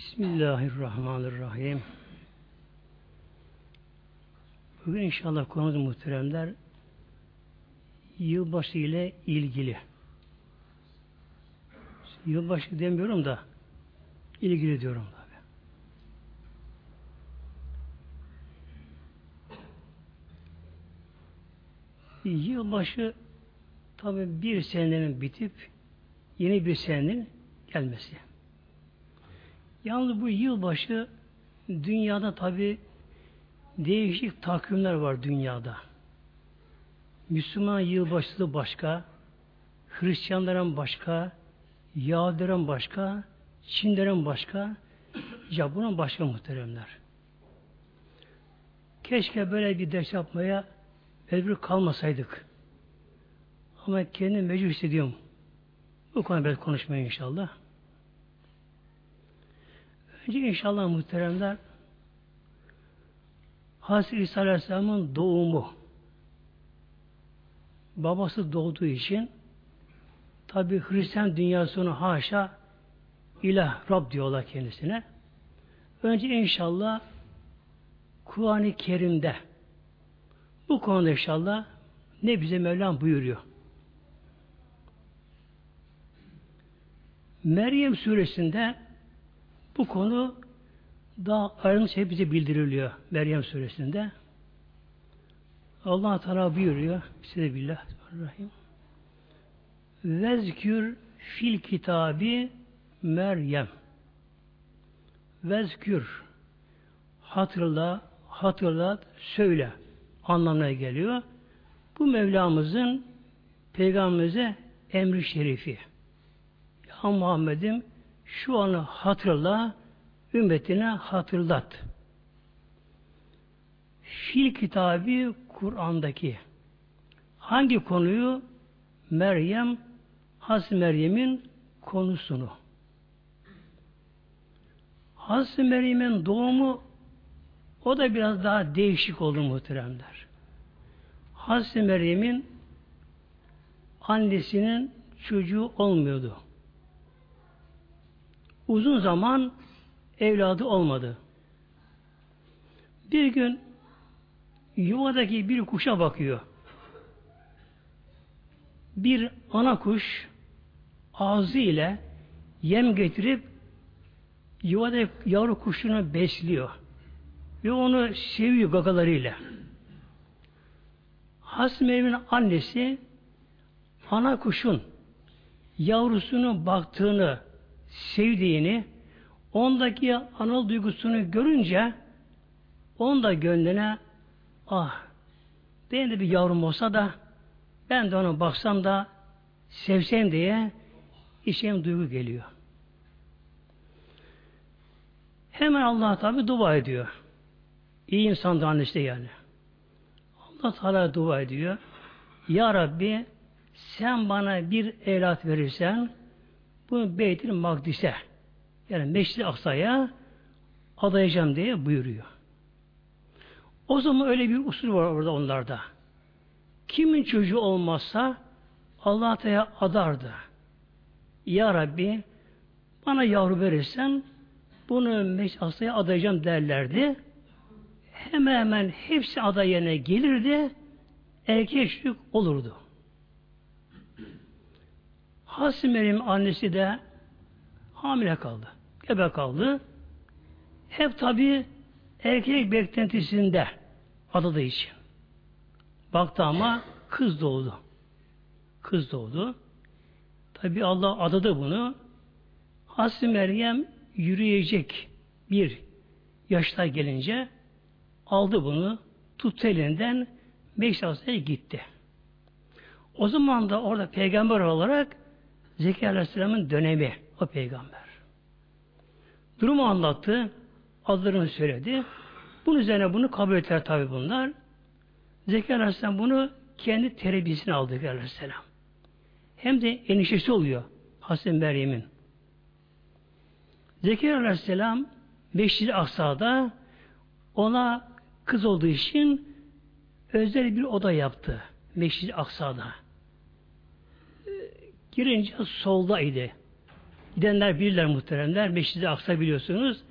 Bismillahirrahmanirrahim. Bugün inşallah konumuz muhteremler yılbaşı ile ilgili. Yılbaşı demiyorum da ilgili diyorum tabi. Yılbaşı tabi bir senenin bitip yeni bir senenin gelmesi. Yalnız bu yılbaşı dünyada tabi değişik takvimler var dünyada. Müslüman yılbaşısı başka, Hristiyanların başka, Yahudilerin başka, Çinlerin başka, Japon'un başka muhteremler. Keşke böyle bir ders yapmaya mecbur kalmasaydık. Ama kendimi mecbur hissediyorum. Bu konuda biraz konuşmaya inşallah. Önce inşallah muhteremler Hazreti İsa Aleyhisselam'ın doğumu babası doğduğu için tabi Hristiyan dünyasını haşa ilah Rab diyorlar kendisine. Önce inşallah Kur'an-ı Kerim'de bu konuda inşallah ne bize Mevlam buyuruyor. Meryem suresinde bu konu daha ayrıntılı bize bildiriliyor Meryem suresinde. Allah Teala buyuruyor. Bismillahirrahmanirrahim. Vezkür fil kitabi Meryem. Vezkür hatırla, hatırlat, söyle anlamına geliyor. Bu Mevlamızın Peygamberimize emri şerifi. Ya Muhammed'im şu anı hatırla, ümmetine hatırlat. Fil kitabı Kur'an'daki hangi konuyu Meryem Hazreti Meryem'in konusunu. Hazreti Meryem'in doğumu o da biraz daha değişik oldu muhteremler. Hazreti Meryem'in annesinin çocuğu olmuyordu. Uzun zaman evladı olmadı. Bir gün yuvadaki bir kuşa bakıyor. Bir ana kuş ağzı ile yem getirip yuvada yavru kuşunu besliyor. Ve onu seviyor gagalarıyla. Hasme'nin annesi ana kuşun yavrusunu baktığını, sevdiğini, ondaki anıl duygusunu görünce onun da gönlüne ah benim de bir yavrum olsa da ben de ona baksam da sevsem diye içim duygu geliyor. Hemen Allah tabi dua ediyor. İyi insan da annesi yani. Allah Teala dua ediyor. Ya Rabbi sen bana bir evlat verirsen bunu Beyt-i Makdis'e yani Meşri Aksa'ya adayacağım diye buyuruyor. O zaman öyle bir usul var orada onlarda. Kimin çocuğu olmazsa Allah Teala adardı. Ya Rabbi bana yavru verirsen bunu Meşri adayacağım derlerdi. Hemen hemen hepsi aday yerine gelirdi. Erkek çocuk olurdu. Hazreti Meryem annesi de hamile kaldı. Gebe kaldı. Hep tabi erkek beklentisinde adadığı için. Baktı ama kız doğdu. Kız doğdu. Tabi Allah adadı bunu. Hazreti Meryem yürüyecek bir yaşta gelince aldı bunu, tuttu elinden Meşrasa'ya gitti. O zaman da orada peygamber olarak Zekeriya Aleyhisselam'ın dönemi o peygamber. Durumu anlattı, adlarını söyledi. Bunun üzerine bunu kabul ettiler tabi bunlar. Zekeriya Aleyhisselam bunu kendi terbiyesine aldı Zekeriya Aleyhisselam. Hem de enişesi oluyor Hasan Meryem'in. Zekeriya Aleyhisselam Meşri Aksa'da ona kız olduğu için özel bir oda yaptı. Meşri Aksa'da. Girince soldaydı. Gidenler bilirler muhteremler. Meşridi Aksa biliyorsunuz.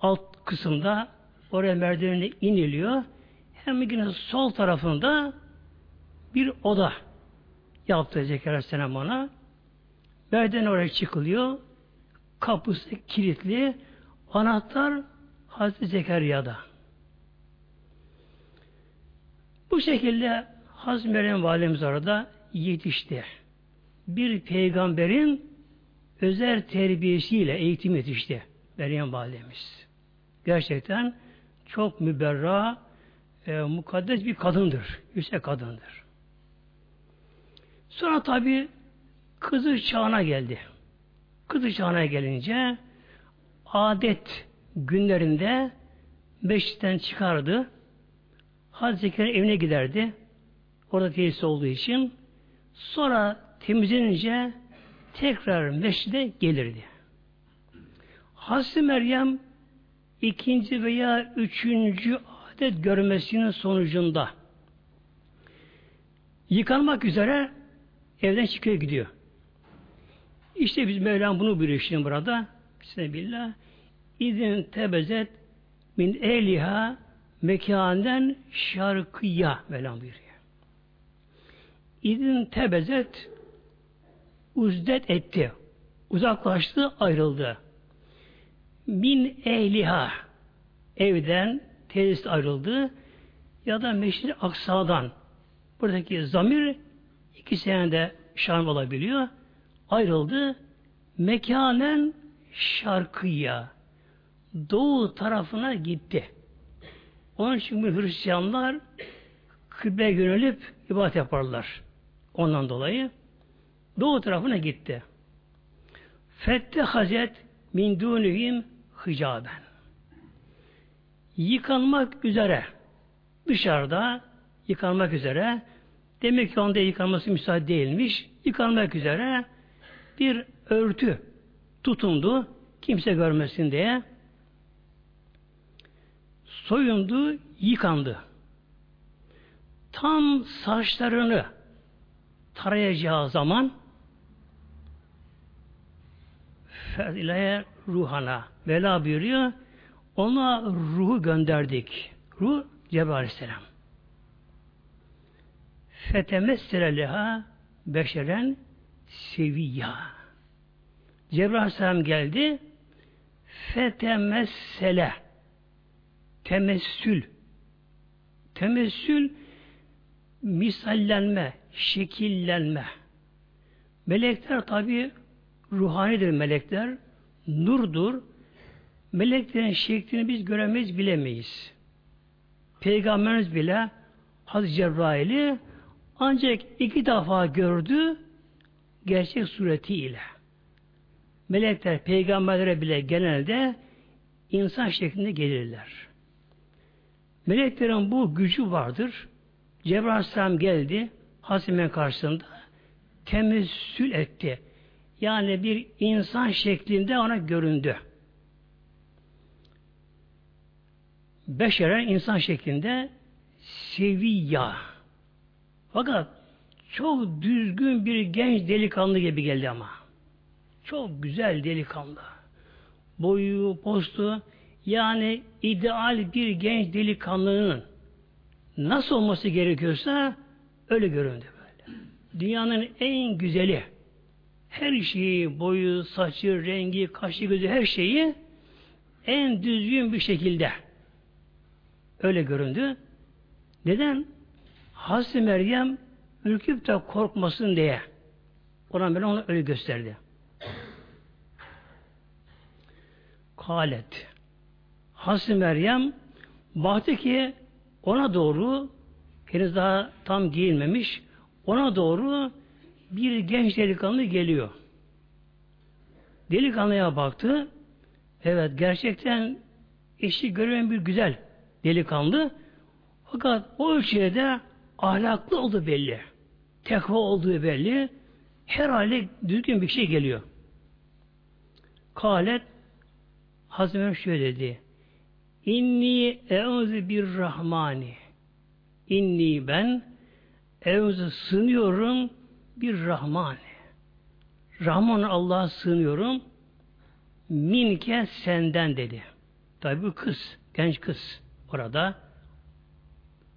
Alt kısımda oraya merdivenle iniliyor. Hem yine sol tarafında bir oda yaptı Zekeriya Aleyhisselam ona. Merdiven oraya çıkılıyor. Kapısı kilitli. Anahtar Hazreti Zekeriya'da. Bu şekilde Hazreti Meryem Validemiz arada yetişti. Bir peygamberin özel terbiyesiyle eğitim yetişti Meryem Validemiz. Gerçekten çok müberra, e, mukaddes bir kadındır. Yüksek kadındır. Sonra tabi kızı çağına geldi. Kızı çağına gelince adet günlerinde beşikten çıkardı. Hazreti Zekeriya evine giderdi. Orada tesis olduğu için. Sonra temizlenince tekrar meşride gelirdi. Hazreti Meryem ikinci veya üçüncü adet görmesinin sonucunda yıkanmak üzere evden çıkıyor gidiyor. İşte biz Mevlam bunu buyuruyor şimdi burada. Bismillah. İzin tebezet min eliha mekanen şarkıya Mevlam buyuruyor. İzin tebezet uzdet etti. Uzaklaştı, ayrıldı. Min ehliha evden tesis ayrıldı ya da meşri aksadan buradaki zamir iki senede şam olabiliyor. Ayrıldı. Mekanen şarkıya doğu tarafına gitti. Onun için bu Hristiyanlar kıble yönelip ibadet yaparlar. Ondan dolayı doğu tarafına gitti. Fette hazet min dunihim hıcaben. Yıkanmak üzere dışarıda yıkanmak üzere demek ki onda yıkanması müsaade değilmiş. Yıkanmak üzere bir örtü tutundu kimse görmesin diye soyundu, yıkandı. Tam saçlarını tarayacağı zaman Fezileye ruhana Vela buyuruyor. Ona ruhu gönderdik. Ruh Cebrail Aleyhisselam. Fetemessere leha beşeren seviyya. Cebrail Aleyhisselam geldi. Fetemessele temessül temessül misallenme, şekillenme. Melekler tabi ruhanidir melekler. Nurdur. Meleklerin şeklini biz göremeyiz, bilemeyiz. Peygamberimiz bile Hazreti Cebrail'i ancak iki defa gördü gerçek suretiyle. Melekler peygamberlere bile genelde insan şeklinde gelirler. Meleklerin bu gücü vardır. Cebrail geldi Hasimen karşısında temessül etti. Yani bir insan şeklinde ona göründü. Beşeren insan şeklinde seviyya. Fakat çok düzgün bir genç delikanlı gibi geldi ama. Çok güzel delikanlı. Boyu, postu, yani ideal bir genç delikanlının nasıl olması gerekiyorsa öyle göründü böyle. Dünyanın en güzeli her şeyi, boyu, saçı, rengi, kaşı, gözü her şeyi en düzgün bir şekilde öyle göründü. Neden? Hazreti Meryem ürküp de korkmasın diye ona böyle onu öyle gösterdi. Kalet. Hazreti Meryem baktı ki ona doğru henüz daha tam giyinmemiş ona doğru bir genç delikanlı geliyor. Delikanlıya baktı. Evet gerçekten eşi görmeyen bir güzel delikanlı. Fakat o ölçüde de ahlaklı oldu belli. Tekva olduğu belli. Her hali düzgün bir şey geliyor. Kalet Hazreti şöyle dedi. İnni eûzü bir rahmani. İnni ben eûzü sığınıyorum bir rahmani. Rahman Allah'a sığınıyorum. minke senden dedi. Tabi bu kız, genç kız orada.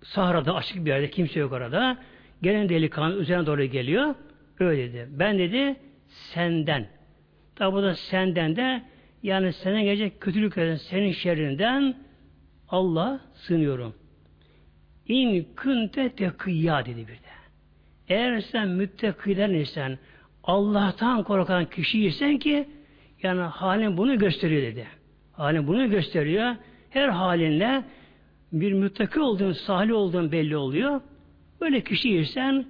Sahrada açık bir yerde kimse yok orada. Gelen delikanlı üzerine doğru geliyor. Öyle dedi. Ben dedi senden. Tabi bu da senden de yani sana gelecek kötülüklerden, senin şerrinden Allah sığınıyorum. İn künte tekiyya dedi bir de. Eğer sen müttakiden isen, Allah'tan korkan kişiysen ki yani halin bunu gösteriyor dedi. Halin bunu gösteriyor. Her halinle bir müttaki olduğun, salih olduğun belli oluyor. Böyle kişiysen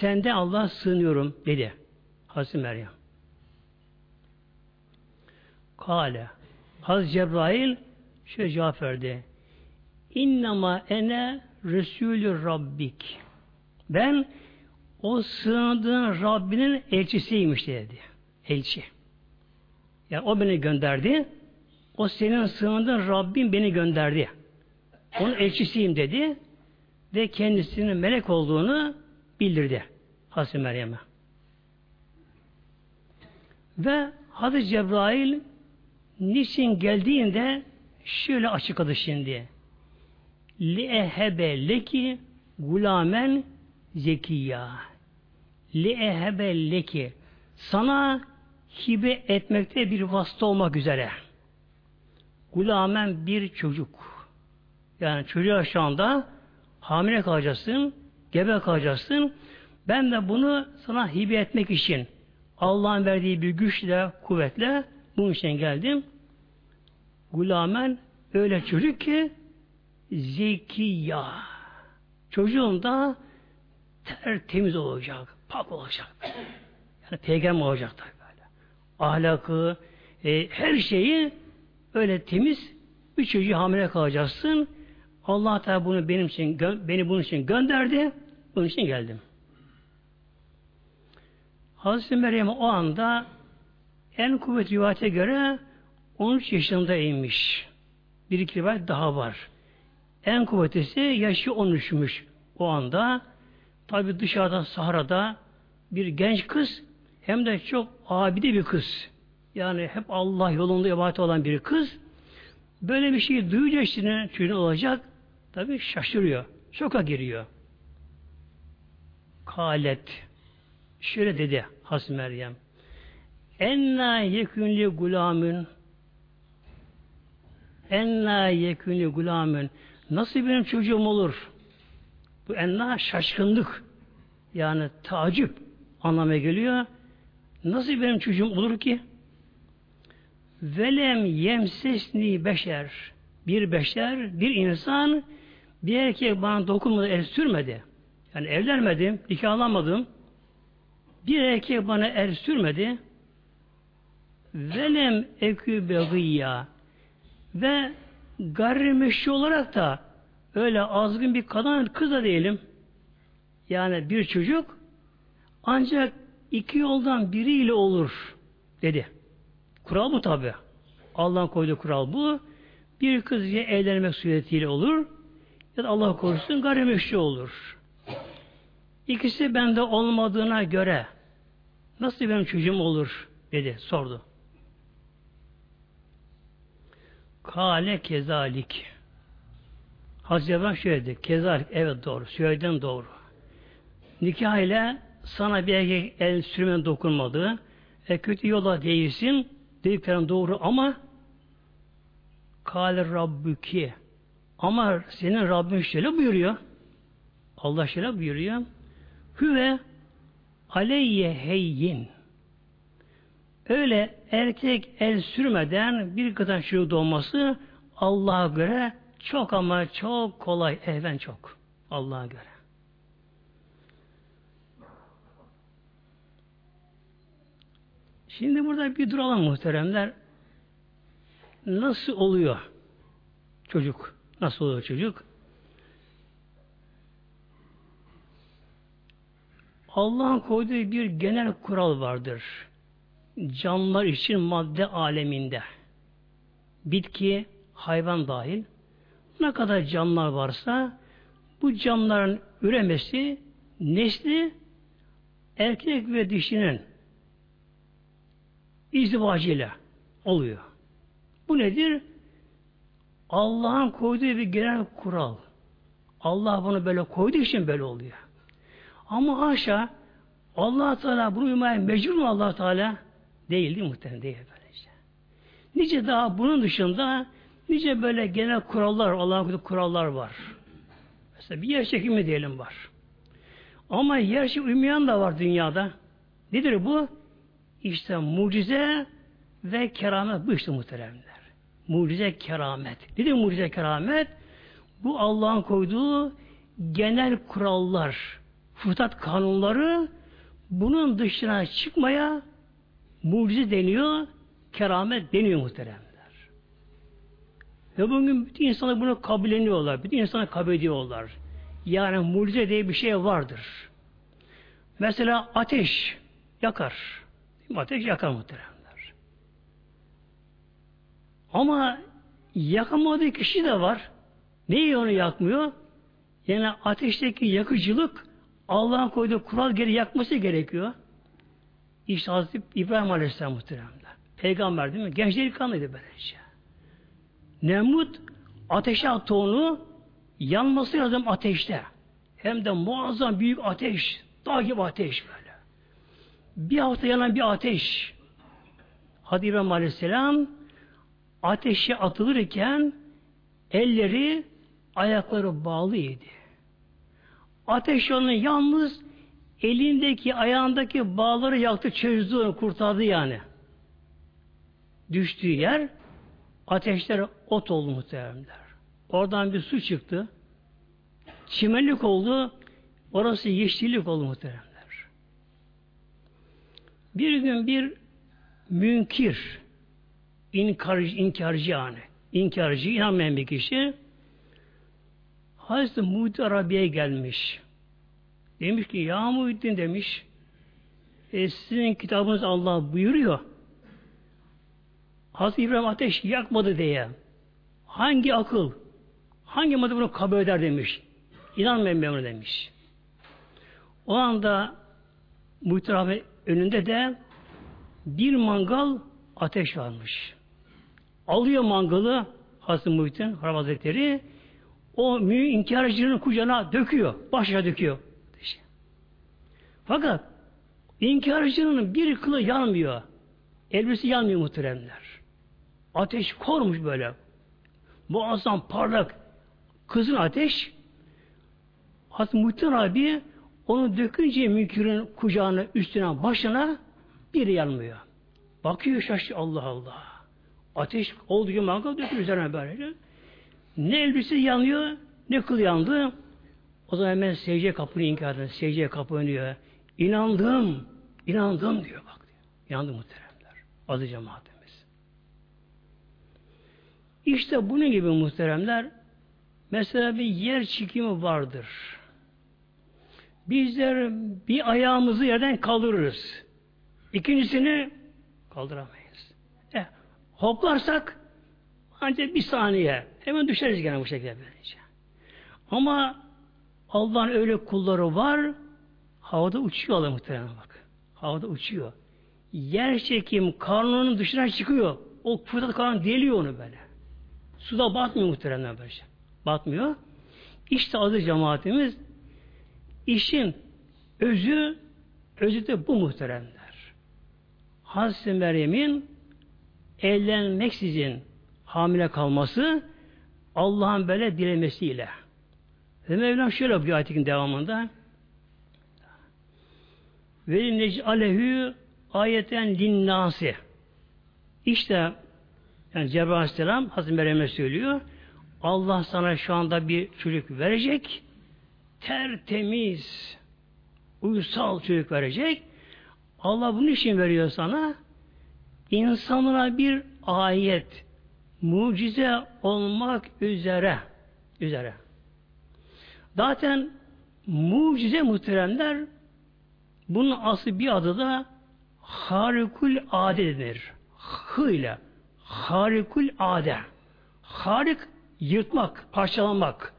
sende Allah sığınıyorum dedi. Hazreti Meryem. Kale. Hazreti Cebrail şöyle cevap verdi. İnnama ene Resulü Rabbik. Ben o sığındığın Rabbinin elçisiymiş dedi. Elçi. Yani o beni gönderdi. O senin sığındığın Rabbin beni gönderdi. Onun elçisiyim dedi. Ve kendisinin melek olduğunu bildirdi. Hazreti Meryem'e. Ve Hazreti Cebrail niçin geldiğinde şöyle açıkladı şimdi. Li ehebe leki gulamen zekiyya. Li ehebe sana hibe etmekte bir vasıta olmak üzere. Gulamen bir çocuk. Yani çocuğa şu anda hamile kalacaksın, gebe kalacaksın. Ben de bunu sana hibe etmek için Allah'ın verdiği bir güçle, kuvvetle bunun için geldim. Gulamen öyle çocuk ki zekiya. Çocuğun da tertemiz olacak, pak olacak. Yani peygamber olacak tabi böyle. Ahlakı, e, her şeyi öyle temiz bir çocuğu hamile kalacaksın. Allah Teala bunu benim için beni bunun için gönderdi. Bunun için geldim. Hazreti Meryem o anda en kuvvetli rivayete göre 13 yaşında inmiş. Bir iki rivayet daha var. En kuvvetlisi yaşı 13'müş o anda. Tabi dışarıda Sahra'da bir genç kız hem de çok abide bir kız. Yani hep Allah yolunda ibadet olan bir kız. Böyle bir şey duyunca işte çocuğun olacak. Tabi şaşırıyor. Şoka giriyor. Kalet. Şöyle dedi Has Meryem. Enna yekünli gulamün enna yekünli gulamün nasıl benim çocuğum olur? Bu enna şaşkınlık yani tacip anlamaya geliyor. Nasıl benim çocuğum olur ki? Velem yemsesni beşer bir beşer, bir insan bir erkek bana dokunmadı, el sürmedi. Yani evlenmedim, nikahlanmadım. Bir erkek bana el sürmedi. Velem ekü begiyya ve gayrimeşru olarak da öyle azgın bir kadın kız da değilim. Yani bir çocuk ancak iki yoldan biriyle olur dedi. Kural bu tabi. Allah'ın koyduğu kural bu. Bir kız ya evlenmek suretiyle olur ya da Allah korusun gayrimeşru olur. İkisi bende olmadığına göre nasıl benim çocuğum olur dedi, sordu. Kale kezalik. Hazreti Ebran şöyle dedi. Evet doğru. Söylediğin doğru. Nikah ile sana bir erkek el sürmen dokunmadı. E kötü yola değilsin. Dediklerin doğru ama Kale Rabbüki ama senin Rabbin şöyle buyuruyor. Allah şöyle buyuruyor. Hüve aleyye heyyin. Öyle erkek el sürmeden bir kadın çocuğu doğması Allah'a göre çok ama çok kolay. Ehven çok. Allah'a göre. Şimdi burada bir duralım muhteremler. Nasıl oluyor çocuk? Nasıl oluyor çocuk? Allah'ın koyduğu bir genel kural vardır. Canlılar için madde aleminde. Bitki, hayvan dahil. Ne kadar canlılar varsa bu canlıların üremesi nesli erkek ve dişinin izdivacıyla oluyor. Bu nedir? Allah'ın koyduğu bir genel kural. Allah bunu böyle koyduğu için böyle oluyor. Ama haşa allah Teala bunu uymaya mecbur mu allah Teala? Değil değil muhtemelen değil böylece. Nice daha bunun dışında nice böyle genel kurallar, Allah'ın koyduğu kurallar var. Mesela bir yer çekimi diyelim var. Ama yer çekimi uymayan da var dünyada. Nedir bu? İşte mucize ve keramet bu işte muhteremler. Mucize keramet. Nedir mucize keramet? Bu Allah'ın koyduğu genel kurallar, fıtrat kanunları bunun dışına çıkmaya mucize deniyor, keramet deniyor muhteremler. Ve bugün bütün insanlar bunu kabulleniyorlar, bütün insanlar kabul ediyorlar. Yani mucize diye bir şey vardır. Mesela ateş yakar. Ateş yakar muhteremler. Ama yakamadığı kişi de var. Neyi onu yakmıyor? Yani ateşteki yakıcılık Allah'ın koyduğu kural geri yakması gerekiyor. İşte Hazreti İbrahim Aleyhisselam muhteremler. Peygamber değil mi? Genç delikanlıydı böylece. Nemrut ateşe attı yanması lazım ateşte. Hem de muazzam büyük ateş. Dağ gibi ateş böyle. Bir hafta yanan bir ateş. Hadi İbrahim Aleyhisselam ateşe atılırken elleri ayakları bağlıydı. Ateş onu yalnız elindeki ayağındaki bağları yaktı, çözdü onu, kurtardı yani. Düştüğü yer ateşler ot oldu muhteremler. Oradan bir su çıktı. Çimenlik oldu. Orası yeşillik oldu muhteremler. Bir gün bir münkir inkarcı, inkarcı yani inkarcı, inanmayan bir kişi Hazreti Muhyiddin Arabi'ye gelmiş. Demiş ki ya Muhyiddin demiş e, sizin kitabınız Allah buyuruyor. Hazreti İbrahim ateş yakmadı diye. Hangi akıl, hangi madde bunu kabul eder demiş. İnanmayın ben demiş. O anda Arabi önünde de bir mangal ateş varmış. Alıyor mangalı Hazreti Muhittin Harap Hazretleri o mühim inkarcının kucağına döküyor. Başa döküyor. Fakat inkarcının bir kılı yanmıyor. Elbisi yanmıyor muhteremler. Ateş kormuş böyle. Muazzam parlak kızın ateş Hazreti Muhittin abi onu dökünce münkirin kucağına, üstüne, başına bir yanmıyor. Bakıyor şaşıyor Allah Allah. Ateş olduğu gibi mangal dökülür üzerine böylece. Ne elbise yanıyor, ne kıl yandı. O zaman hemen secdeye kapını inkar ediyor. Secdeye kapanıyor. İnandım, inandım diyor bak. Diyor. İnandım muhteremler. Adı cemaatimiz. İşte bunun gibi muhteremler mesela bir yer çekimi vardır. Bizler bir ayağımızı yerden kaldırırız. İkincisini kaldıramayız. Hoplarsak ancak bir saniye hemen düşeriz gene bu şekilde böylece. Ama Allah'ın öyle kulları var havada uçuyorlar muhtemelen bak. Havada uçuyor. Yer çekim karnının dışına çıkıyor. O fırsat karnı deliyor onu böyle. Suda batmıyor muhtemelen böylece. Batmıyor. İşte adı cemaatimiz işin özü özü de bu muhteremler. Hazreti Meryem'in evlenmeksizin hamile kalması Allah'ın böyle dilemesiyle. Ve Mevlam şöyle yapıyor ayetin devamında ve nec'alehü ayeten linnâsi İşte yani Cebrail Aleyhisselam Hazreti Meryem'e söylüyor Allah sana şu anda bir çocuk verecek tertemiz uysal çocuk verecek Allah bunun için veriyor sana insanlara bir ayet, mucize olmak üzere üzere. Zaten mucize muhteremler bunun aslı bir adı da harikul ade denir. Hı ile harikul ade. Harik yırtmak, parçalamak.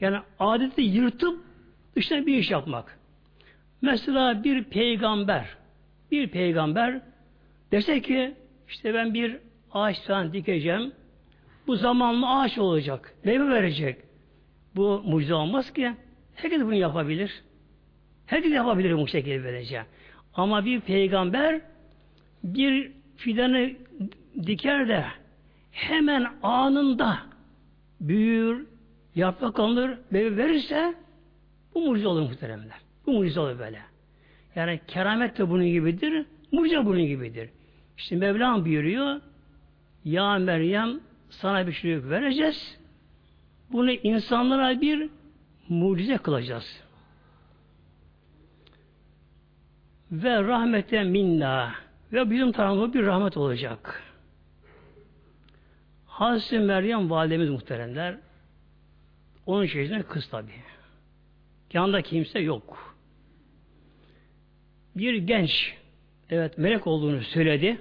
Yani adeti yırtıp dışına bir iş yapmak. Mesela bir peygamber bir peygamber Dese ki işte ben bir ağaç falan dikeceğim. Bu zamanla ağaç olacak. Meyve verecek. Bu mucize olmaz ki. Herkes bunu yapabilir. Herkes yapabilir bu şekilde böylece. Ama bir peygamber bir fidanı diker de hemen anında büyür, yaprak alınır, meyve verirse bu mucize olur muhteremler. Bu mucize olur böyle. Yani keramet de bunun gibidir, mucize bunun gibidir. İşte Mevlam buyuruyor, Ya Meryem sana bir şey vereceğiz. Bunu insanlara bir mucize kılacağız. Ve rahmete minna ve bizim tarafımızda bir rahmet olacak. Hazreti Meryem validemiz muhteremler onun içerisinde kız tabi. Yanında kimse yok. Bir genç evet melek olduğunu söyledi.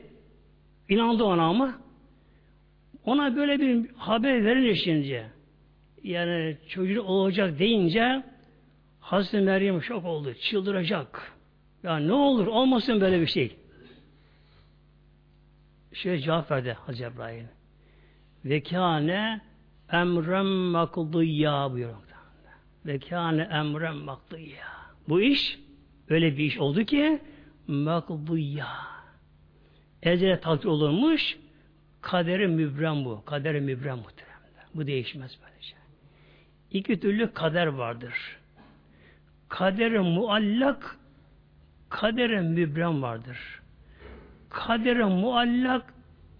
İnandı ona ama ona böyle bir haber verilince yani çocuğu olacak deyince Hazreti Meryem şok oldu. Çıldıracak. Ya ne olur olmasın böyle bir şey. Şöyle cevap verdi Hazreti İbrahim. Ve kâne emrem makdiyya buyuruyor. Ve kâne emrem makdiyya. Bu iş öyle bir iş oldu ki makdiyya. Ecele takdir olurmuş kaderi mübrem bu. Kaderi mübrem muhteremler. Bu değişmez böylece. İki türlü kader vardır. Kaderi muallak kadere mübrem vardır. Kadere muallak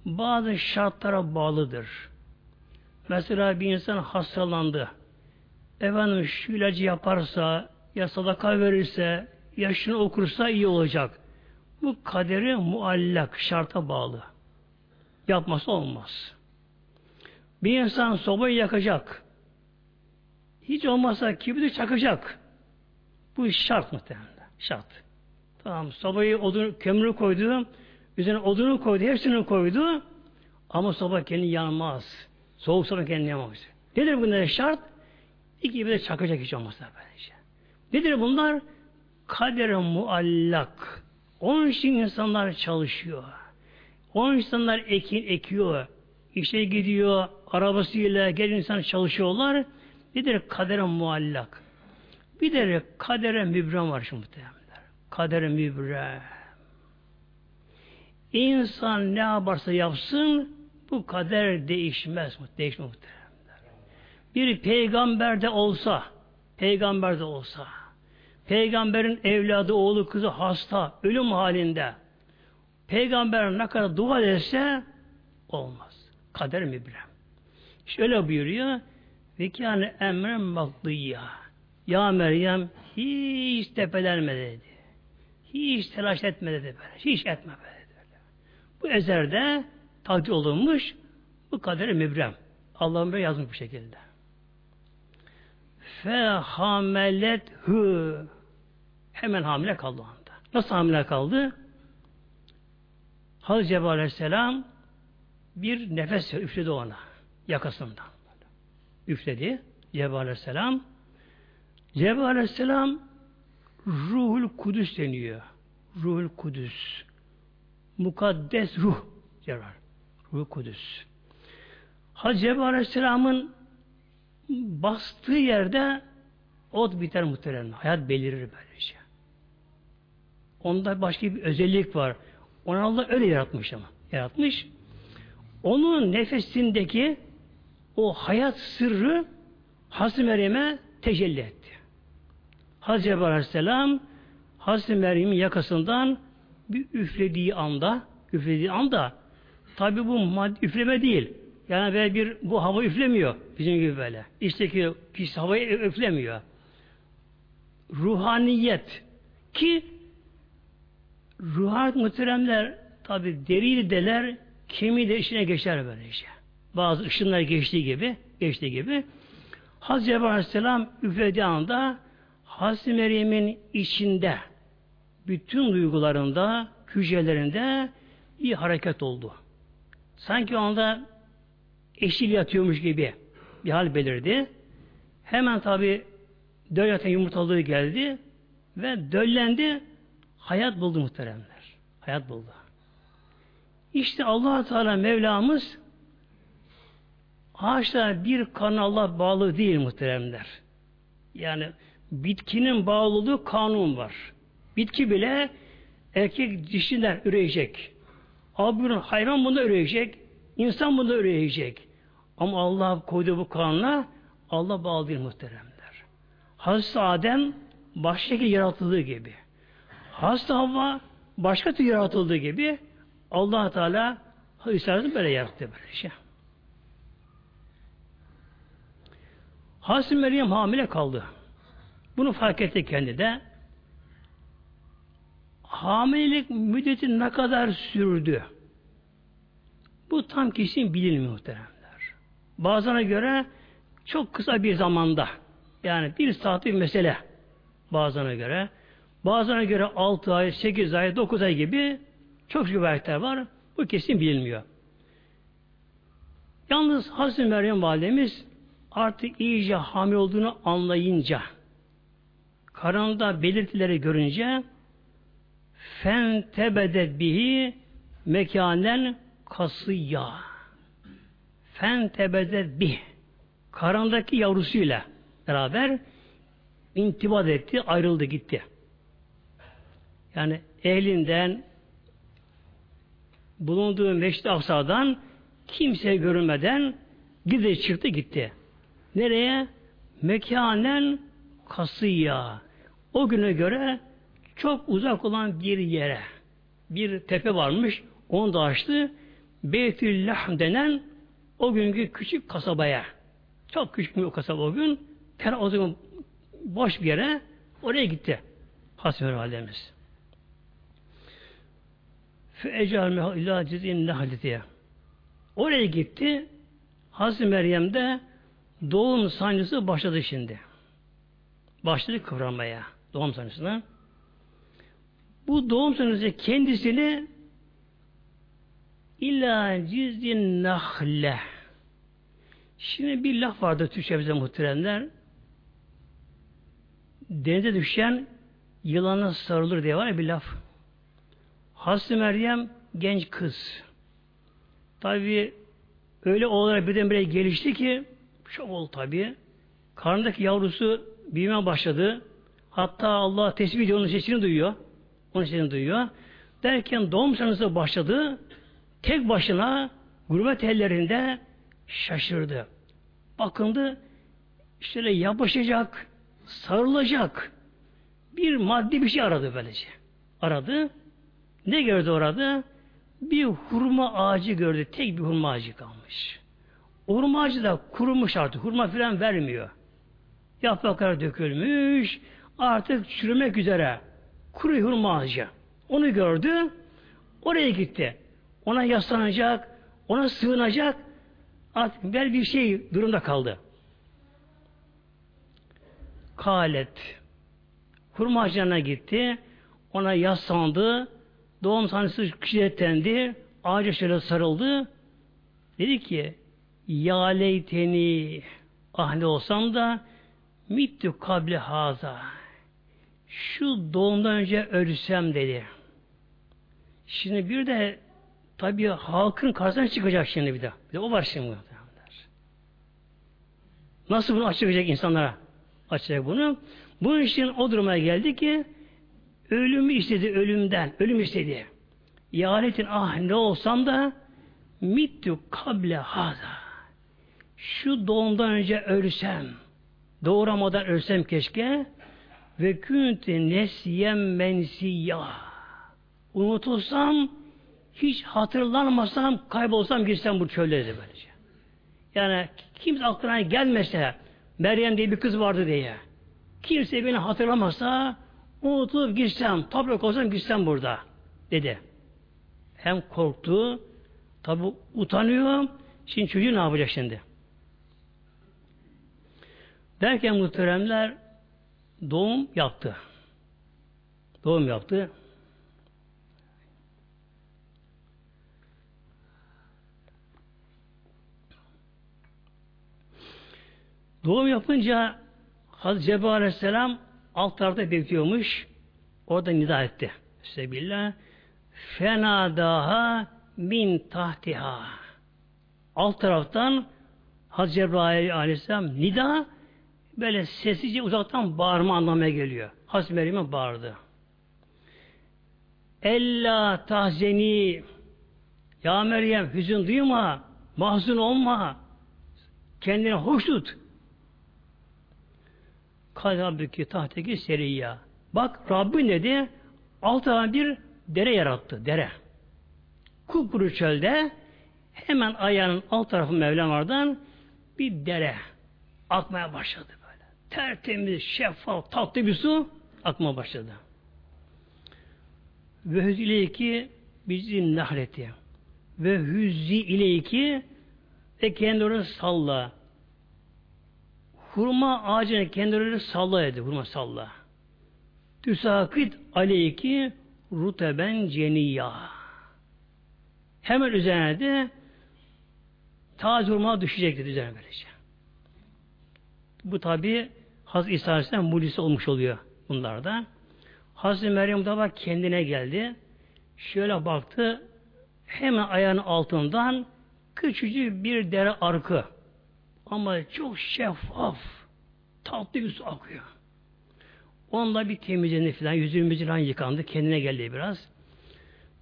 bazı şartlara bağlıdır. Mesela bir insan hastalandı. Efendim şu ilacı yaparsa, ya sadaka verirse, ya şunu okursa iyi olacak. Bu kaderi muallak, şarta bağlı. Yapması olmaz. Bir insan sobayı yakacak. Hiç olmazsa kibrit çakacak. Bu şart muhtemelen. Şart. Tamam sobayı odun, kömürü koydu. Üzerine odunu koydu. Hepsini koydu. Ama soba kendi yanmaz. Soğuk soba kendi yanmaz. Nedir bunlar şart? İki gibi de çakacak hiç olmazsa böylece. Nedir bunlar? Kader muallak. Onun için insanlar çalışıyor. Onun insanlar ekin ekiyor. İşe gidiyor. Arabasıyla gel insan çalışıyorlar. Nedir kader muallak? Bir de kadere mübrem var şimdi muhtemelen kader mübrem. İnsan ne yaparsa yapsın bu kader değişmez. Değişmez muhtemelen. Bir peygamber de olsa peygamber de olsa peygamberin evladı, oğlu, kızı hasta, ölüm halinde peygamber ne kadar dua etse olmaz. Kader mübrem. Şöyle buyuruyor ve kâne emren maklıyya. Ya Meryem hiç tepelenme dedi. Hiç telaş etme dedi. Hiç etme böyle. Bu ezerde takdir olunmuş bu kaderi mübrem. Allah'ın böyle yazmış bu şekilde. Fe hamelet hü hemen hamile kaldı o anda. Nasıl hamile kaldı? Hazreti Cebrail Aleyhisselam bir nefes üfledi ona yakasından. Üfledi Cebrail Aleyhisselam. Cebrail Aleyhisselam Ruhul Kudüs deniyor. Ruhul Kudüs. Mukaddes ruh diyorlar. Ruhul Kudüs. Hazreti Cebrail Aleyhisselam'ın bastığı yerde ot biter muhtemelen. Hayat belirir böylece. Onda başka bir özellik var. Onu Allah öyle yaratmış ama. Yaratmış. Onun nefesindeki o hayat sırrı Hazreti Meryem'e tecelli etti. Hazreti Cebrail Aleyhisselam Hazreti Meryem'in yakasından bir üflediği anda üflediği anda tabi bu üfleme değil. Yani böyle bir bu hava üflemiyor bizim gibi böyle. İçteki pis havayı üflemiyor. Ruhaniyet ki ruhaniyet muhteremler tabi deriyi deler kemiği de içine geçer böylece. Bazı ışınlar geçtiği gibi geçtiği gibi Hazreti Aleyhisselam üflediği anda Hazreti Meryem'in içinde bütün duygularında, hücrelerinde bir hareket oldu. Sanki o anda eşil yatıyormuş gibi bir hal belirdi. Hemen tabi döl yatan yumurtalığı geldi ve döllendi. Hayat buldu muhteremler. Hayat buldu. İşte allah Teala Mevlamız ağaçlar bir kanala bağlı değil muhteremler. Yani bitkinin bağlılığı kanun var. Bitki bile erkek dişinden üreyecek. Abinin hayvan bunda üreyecek. insan bunda üreyecek. Ama Allah koydu bu kanuna Allah bağlı değil muhteremler. Hazreti Adem başka şekilde yaratıldığı gibi. Hazreti Havva başka türlü yaratıldığı gibi allah Teala Hazreti böyle yarattı böyle şey. Hazreti Meryem hamile kaldı. Bunu fark etti kendi de. Hamilelik müddeti ne kadar sürdü? Bu tam kesin bilinmiyor muhteremler. Bazılarına göre çok kısa bir zamanda yani bir saat bir mesele bazılarına göre. Bazılarına göre 6 ay, 8 ay, 9 ay gibi çok rivayetler var. Bu kesin bilinmiyor. Yalnız Hazreti Meryem validemiz artık iyice hamile olduğunu anlayınca karında belirtileri görünce fen tebedet bihi mekanen kasıya fen tebedet bih karandaki yavrusuyla beraber intibat etti, ayrıldı gitti. Yani ehlinden bulunduğu Meşri Aksa'dan kimse görünmeden gide çıktı gitti. Nereye? Mekanen kasıya. O güne göre çok uzak olan bir yere bir tepe varmış. Onu da açtı. Beytüllah denen o günkü küçük kasabaya. Çok küçük bir kasaba o gün. Ter o zaman boş bir yere oraya gitti. Hasbel halimiz. Fe'ecalmeha ila cizin nehli diye. Oraya gitti. Hazreti Meryem'de doğum sancısı başladı şimdi. Başladı kıvranmaya. Doğum sancısına. Bu doğum sancısı kendisini illa cizin nahle Şimdi bir laf vardır Türkçemizde muhteremler. Denize düşen yılana sarılır diye var ya bir laf. Hazreti Meryem genç kız. Tabi öyle olarak birdenbire gelişti ki çok oldu tabi. Karnındaki yavrusu büyüme başladı. Hatta Allah tesbih onun sesini duyuyor. Onun sesini duyuyor. Derken doğum sanısı başladı. Tek başına gurbet ellerinde şaşırdı. Bakındı şöyle yapışacak, sarılacak bir maddi bir şey aradı böylece. Aradı. Ne gördü orada? Bir hurma ağacı gördü. Tek bir hurma ağacı kalmış. hurma ağacı da kurumuş artık. Hurma falan vermiyor. Yapraklar dökülmüş. Artık çürümek üzere. Kuru hurma ağacı. Onu gördü. Oraya gitti. Ona yaslanacak. Ona sığınacak. Ver bir şey durumda kaldı. Kalet. Hurma ağacına gitti. Ona yaslandı. Doğum sancısı şiddetlendi. Ağaca şöyle sarıldı. Dedi ki Ya leyteni ah olsam da mittü kable haza şu doğumdan önce ölsem dedi. Şimdi bir de tabi halkın karşısına çıkacak şimdi bir de. Bir de o var şimdi. Nasıl bunu açıklayacak insanlara? Açacak bunu. Bunun için o duruma geldi ki ölümü istedi ölümden. Ölüm istedi. İhanetin ah ne olsam da mittu kable haza. Şu doğumdan önce ölsem, doğuramadan ölsem keşke ve künte nesiyem mensiyya. Unutulsam, hiç hatırlanmasam, kaybolsam girsem bu çöllere böylece. Yani kimse aklına gelmese Meryem diye bir kız vardı diye. Kimse beni hatırlamasa unutulup gitsem, toprak olsam gitsem burada dedi. Hem korktu, tabi utanıyor. Şimdi çocuğu ne yapacak şimdi? Derken muhteremler doğum yaptı. Doğum yaptı. Doğum yapınca Hazreti Cebrail Aleyhisselam alt tarafta bekliyormuş. Orada nida etti. Sebillah. Fena daha min tahtiha. Alt taraftan Hazreti Cebrail aleyhisselam nida böyle sessizce uzaktan bağırma anlamına geliyor. Hazreti Meryem'e bağırdı. Ella tahzeni Ya Meryem hüzün duyma, mahzun olma, kendine hoş tut. Kalabüki tahtaki seriyya. Bak Rabbi ne de altına bir dere yarattı. Dere. Kupkuru çölde hemen ayağının alt tarafı Mevlamlardan bir dere akmaya başladı. Tertemiz, şeffaf, tatlı bir su akmaya başladı. Ve hüz ileyki bizi nahleti. Ve hüzzi ileyki ve kendilerini salla. Hurma ağacını kendileri salla dedi. Hurma salla. Tüsakit aleyki ruteben ceniyya. Hemen üzerine de taze hurma düşecektir üzerine böylece. Bu tabi Haz İsa Aleyhisselam mucizesi olmuş oluyor bunlarda. Hazreti Meryem de bak kendine geldi. Şöyle baktı. Hemen ayağının altından küçücük bir dere arkı. Ama çok şeffaf. Tatlı bir su akıyor. Onunla bir temizlendi filan. Yüzümüzü falan yıkandı. Kendine geldi biraz.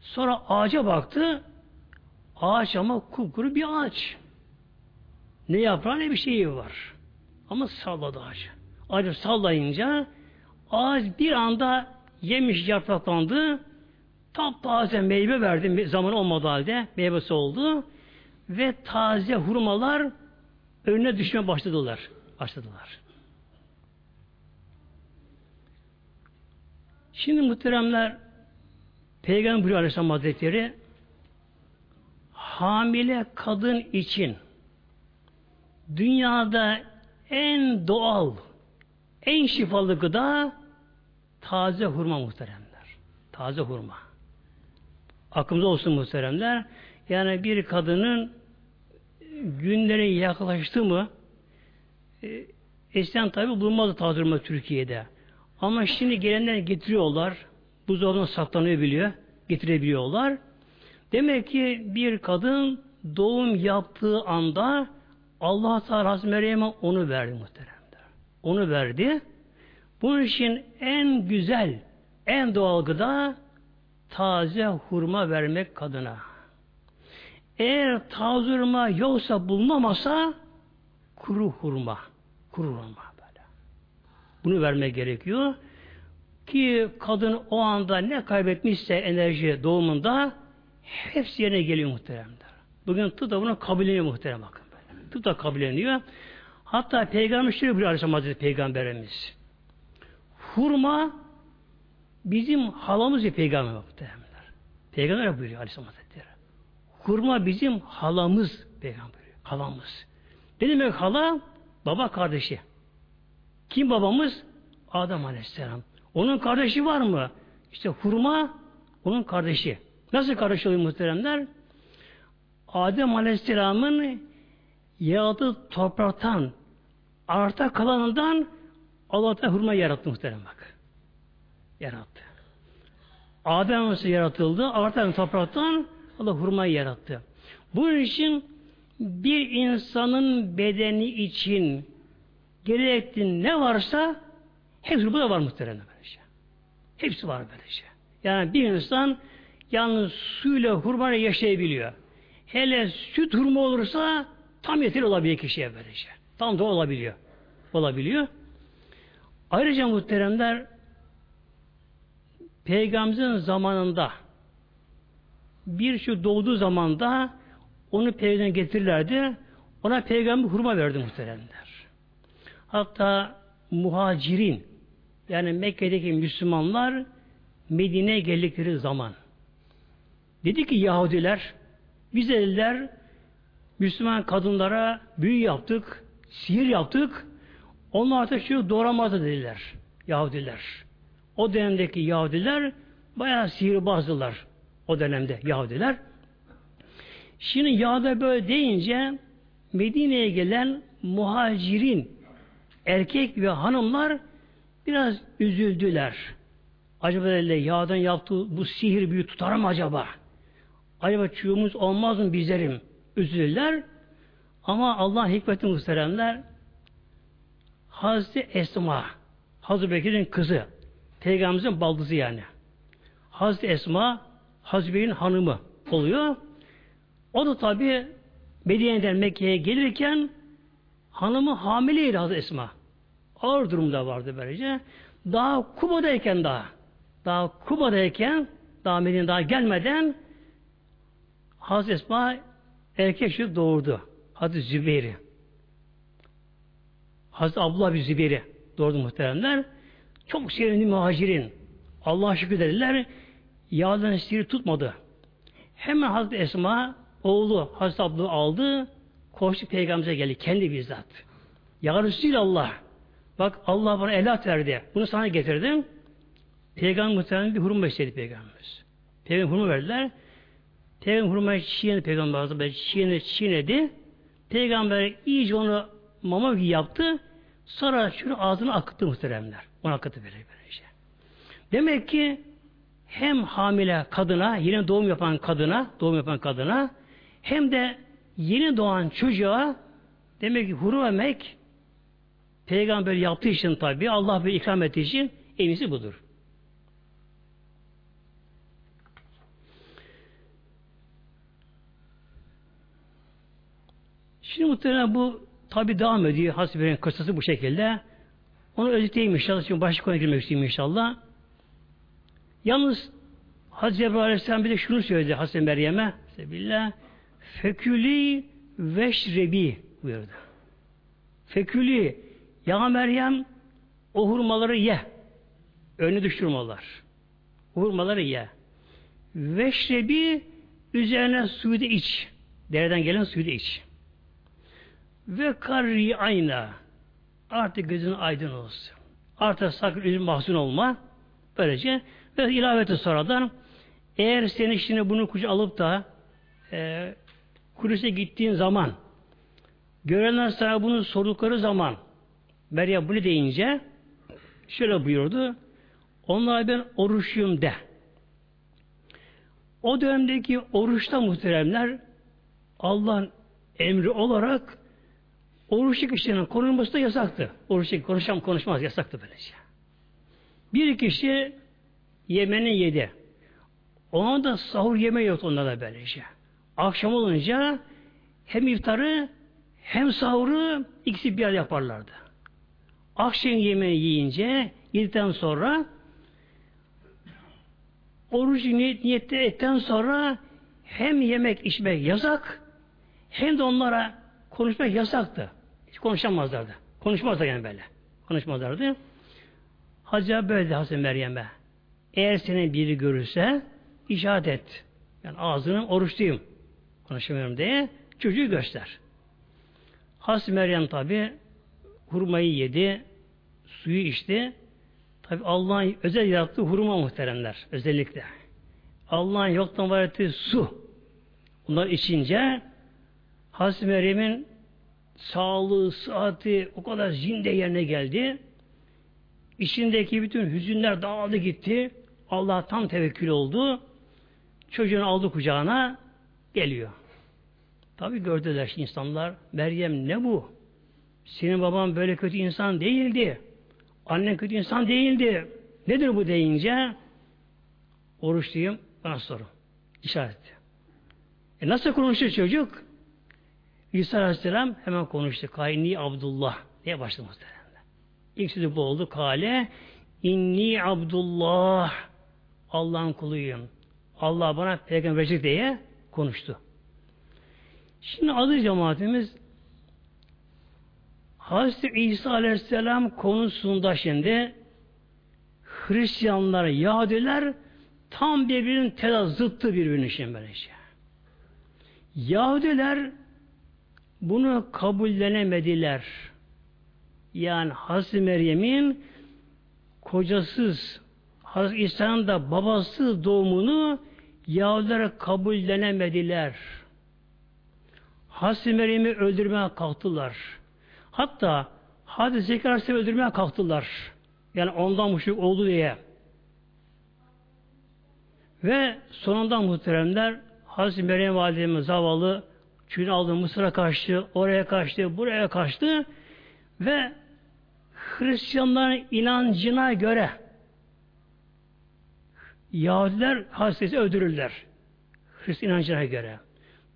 Sonra ağaca baktı. Ağaç ama kupkuru bir ağaç. Ne yaprağı ne bir şeyi var. Ama salladı ağacı. Ağacı sallayınca ağaç bir anda yemiş yapraklandı. Taptaze meyve verdi. Zaman olmadı halde meyvesi oldu. Ve taze hurmalar önüne düşmeye başladılar. Başladılar. Şimdi muhteremler Peygamber buyuruyor Aleyhisselam Hazretleri hamile kadın için dünyada en doğal, en şifalı gıda taze hurma muhteremler. Taze hurma. Aklımda olsun muhteremler. Yani bir kadının günleri yaklaştı mı e, eskiden tabi bulunmazdı taze hurma Türkiye'de. Ama şimdi gelenler getiriyorlar. Buzdolabına saklanıyor biliyor. Getirebiliyorlar. Demek ki bir kadın doğum yaptığı anda Allah Teala Hazreti Meryem'e onu verdi muhteremler. Onu verdi. Bunun için en güzel, en doğal gıda taze hurma vermek kadına. Eğer taze hurma yoksa bulunamasa kuru hurma. Kuru hurma böyle. Bunu vermek gerekiyor. Ki kadın o anda ne kaybetmişse enerji doğumunda hepsi yerine geliyor muhteremler. Bugün tıp da bunu kabulleniyor muhterem bakın. Tıp da kabulleniyor. Hatta Peygamber şöyle buyuruyor Aleyhisselam Hazreti Peygamberimiz. Hurma bizim halamız ya Peygamber muhteremler. Peygamber buyuruyor Aleyhisselam Hazretleri. Hurma bizim halamız Peygamber. Halamız. Ne demek hala? Baba kardeşi. Kim babamız? Adam Aleyhisselam. Onun kardeşi var mı? İşte hurma onun kardeşi. Nasıl kardeş oluyor muhteremler? Adem Aleyhisselam'ın yarattığı topraktan arta kalanından Allah da hurma yarattı muhterem bak. Yarattı. Adem Aleyhisselam yaratıldı. Arta topraktan Allah hurmayı yarattı. Bunun için bir insanın bedeni için gerekli ne varsa hepsi burada var muhtemelen böylece. Hepsi var böylece. Yani bir insan yalnız suyla hurmayla yaşayabiliyor. Hele süt hurma olursa tam yeterli olabiliyor kişiye böylece. Tam da olabiliyor. Olabiliyor. Ayrıca muhteremler Peygamberimizin zamanında bir şu doğduğu zamanda onu peygamber getirirlerdi. Ona peygamber hurma verdi muhteremler. Hatta muhacirin yani Mekke'deki Müslümanlar Medine'ye geldikleri zaman dedi ki Yahudiler biz dediler Müslüman kadınlara büyü yaptık, sihir yaptık. Onlar artık şu doğramazdı dediler Yahudiler. O dönemdeki Yahudiler bayağı sihirbazdılar. O dönemde Yahudiler. Şimdi Yahudiler böyle deyince Medine'ye gelen muhacirin erkek ve hanımlar biraz üzüldüler. Acaba dediler Yahudi'nin yaptığı bu sihir büyü tutar mı acaba? acaba çuğumuz olmaz mı bizlerim? Üzülürler. Ama Allah hikmeti muhteremler Hazreti Esma Hazreti Bekir'in kızı Peygamberimizin baldızı yani. Hazreti Esma Hazreti Bekir'in hanımı oluyor. O da tabi Medine'den Mekke'ye gelirken hanımı hamileydi Hazreti Esma. Ağır durumda vardı böylece. Daha Kuba'dayken daha daha Kuba'dayken daha Medine daha gelmeden Hazreti Esma erkek çocuk doğurdu. Hazreti Zübeyir'i. Hazreti Abdullah bir Zübeyir'i doğurdu muhteremler. Çok sevindi muhacirin. Allah'a şükür dediler. Yağdan sihir tutmadı. Hemen Hazreti Esma oğlu Hazreti Abdullah aldı. Koştu peygamberimize geldi. Kendi bizzat. Ya Resulallah. Bak Allah bana evlat verdi. Bunu sana getirdim. Peygamber muhtemelen bir hurma istedi peygamberimiz. Peygamber hurma verdiler. Peygamber hurmayı çiğnedi peygamber böyle çiğnedi, çiğnedi. Peygamber iyice onu mama gibi yaptı. Sonra şunu ağzına akıttı muhteremler. Onu akıttı böyle böylece. Demek ki hem hamile kadına, yeni doğum yapan kadına, doğum yapan kadına hem de yeni doğan çocuğa demek ki huru emek peygamber yaptığı için tabi Allah bir ikram ettiği için en iyisi budur. Şimdi muhtemelen bu tabi devam ediyor. Hasbe'nin kıssası bu şekilde. Onu özetleyeyim inşallah. Şimdi başka konuya girmek istiyorum inşallah. Yalnız Hazreti Cebrail Aleyhisselam bir de şunu söyledi Hazreti Meryem'e. Sebillah. Fekülü veşrebi buyurdu. Fekülü ya Meryem o hurmaları ye. Önüne düşürmalar. Hurmaları ye. Veşrebi üzerine suyu da iç. Dereden gelen suyu da iç. Ve karri ayna. Artık gözün aydın olsun. Artık sakın üzüm mahzun olma. Böylece ve ilaveti sonradan eğer senin şimdi bunu kucak alıp da e, kulise gittiğin zaman görenler sana bunu sordukları zaman Meryem bunu deyince şöyle buyurdu. Onlara ben oruçluyum de. O dönemdeki oruçta muhteremler Allah'ın emri olarak oruçlu kişinin konulması da yasaktı. Oruçlu konuşan konuşmaz yasaktı böylece. Bir kişi yemeni yedi. Ona da sahur yeme yok onda da böylece. Akşam olunca hem iftarı hem sahuru ikisi bir yer yaparlardı. Akşam yemeği yiyince yedikten sonra oruç niyet, niyette etten sonra hem yemek içmek yasak hem de onlara konuşmak yasaktı. Hiç konuşamazlardı. Konuşmazlar yani böyle. Konuşmazlardı. Hacı böyle Hazreti Meryem'e. Eğer seni biri görürse işaret et. Yani ağzının oruçluyum. Konuşamıyorum diye çocuğu göster. Hazreti Meryem tabi hurmayı yedi, suyu içti. Tabi Allah'ın özel yarattığı hurma muhteremler özellikle. Allah'ın yoktan var ettiği su. Bunlar içince Hazreti Meryem'in sağlığı, sıhhati o kadar zinde yerine geldi. İçindeki bütün hüzünler dağıldı gitti. Allah tam tevekkül oldu. Çocuğunu aldı kucağına geliyor. Tabi gördüler insanlar. Meryem ne bu? Senin baban böyle kötü insan değildi. Annen kötü insan değildi. Nedir bu deyince oruçluyum bana soru. İşaret. E nasıl konuştu çocuk? İsa Aleyhisselam hemen konuştu. Kayni Abdullah diye başladı muhtemelen. İlk sözü bu oldu. Kale inni Abdullah Allah'ın kuluyum. Allah bana peygamber diye konuştu. Şimdi adı cemaatimiz Hazreti İsa Aleyhisselam konusunda şimdi Hristiyanlar, Yahudiler tam birbirinin tezat zıttı birbirinin şimdi böylece. Yahudiler bunu kabullenemediler. Yani Hazreti Meryem'in kocasız Hazreti İsa'nın da babasız doğumunu Yahudiler kabullenemediler. Hazreti Meryem'i öldürmeye kalktılar. Hatta Hazreti Zekeriya öldürmeye kalktılar. Yani ondan müşrik oldu diye. Ve sonunda muhteremler Hazreti Meryem Validemiz zavallı çünkü aldı Mısır'a kaçtı, oraya kaçtı, buraya kaçtı ve Hristiyanların inancına göre Yahudiler Hazreti öldürürler. Hristiyan inancına göre.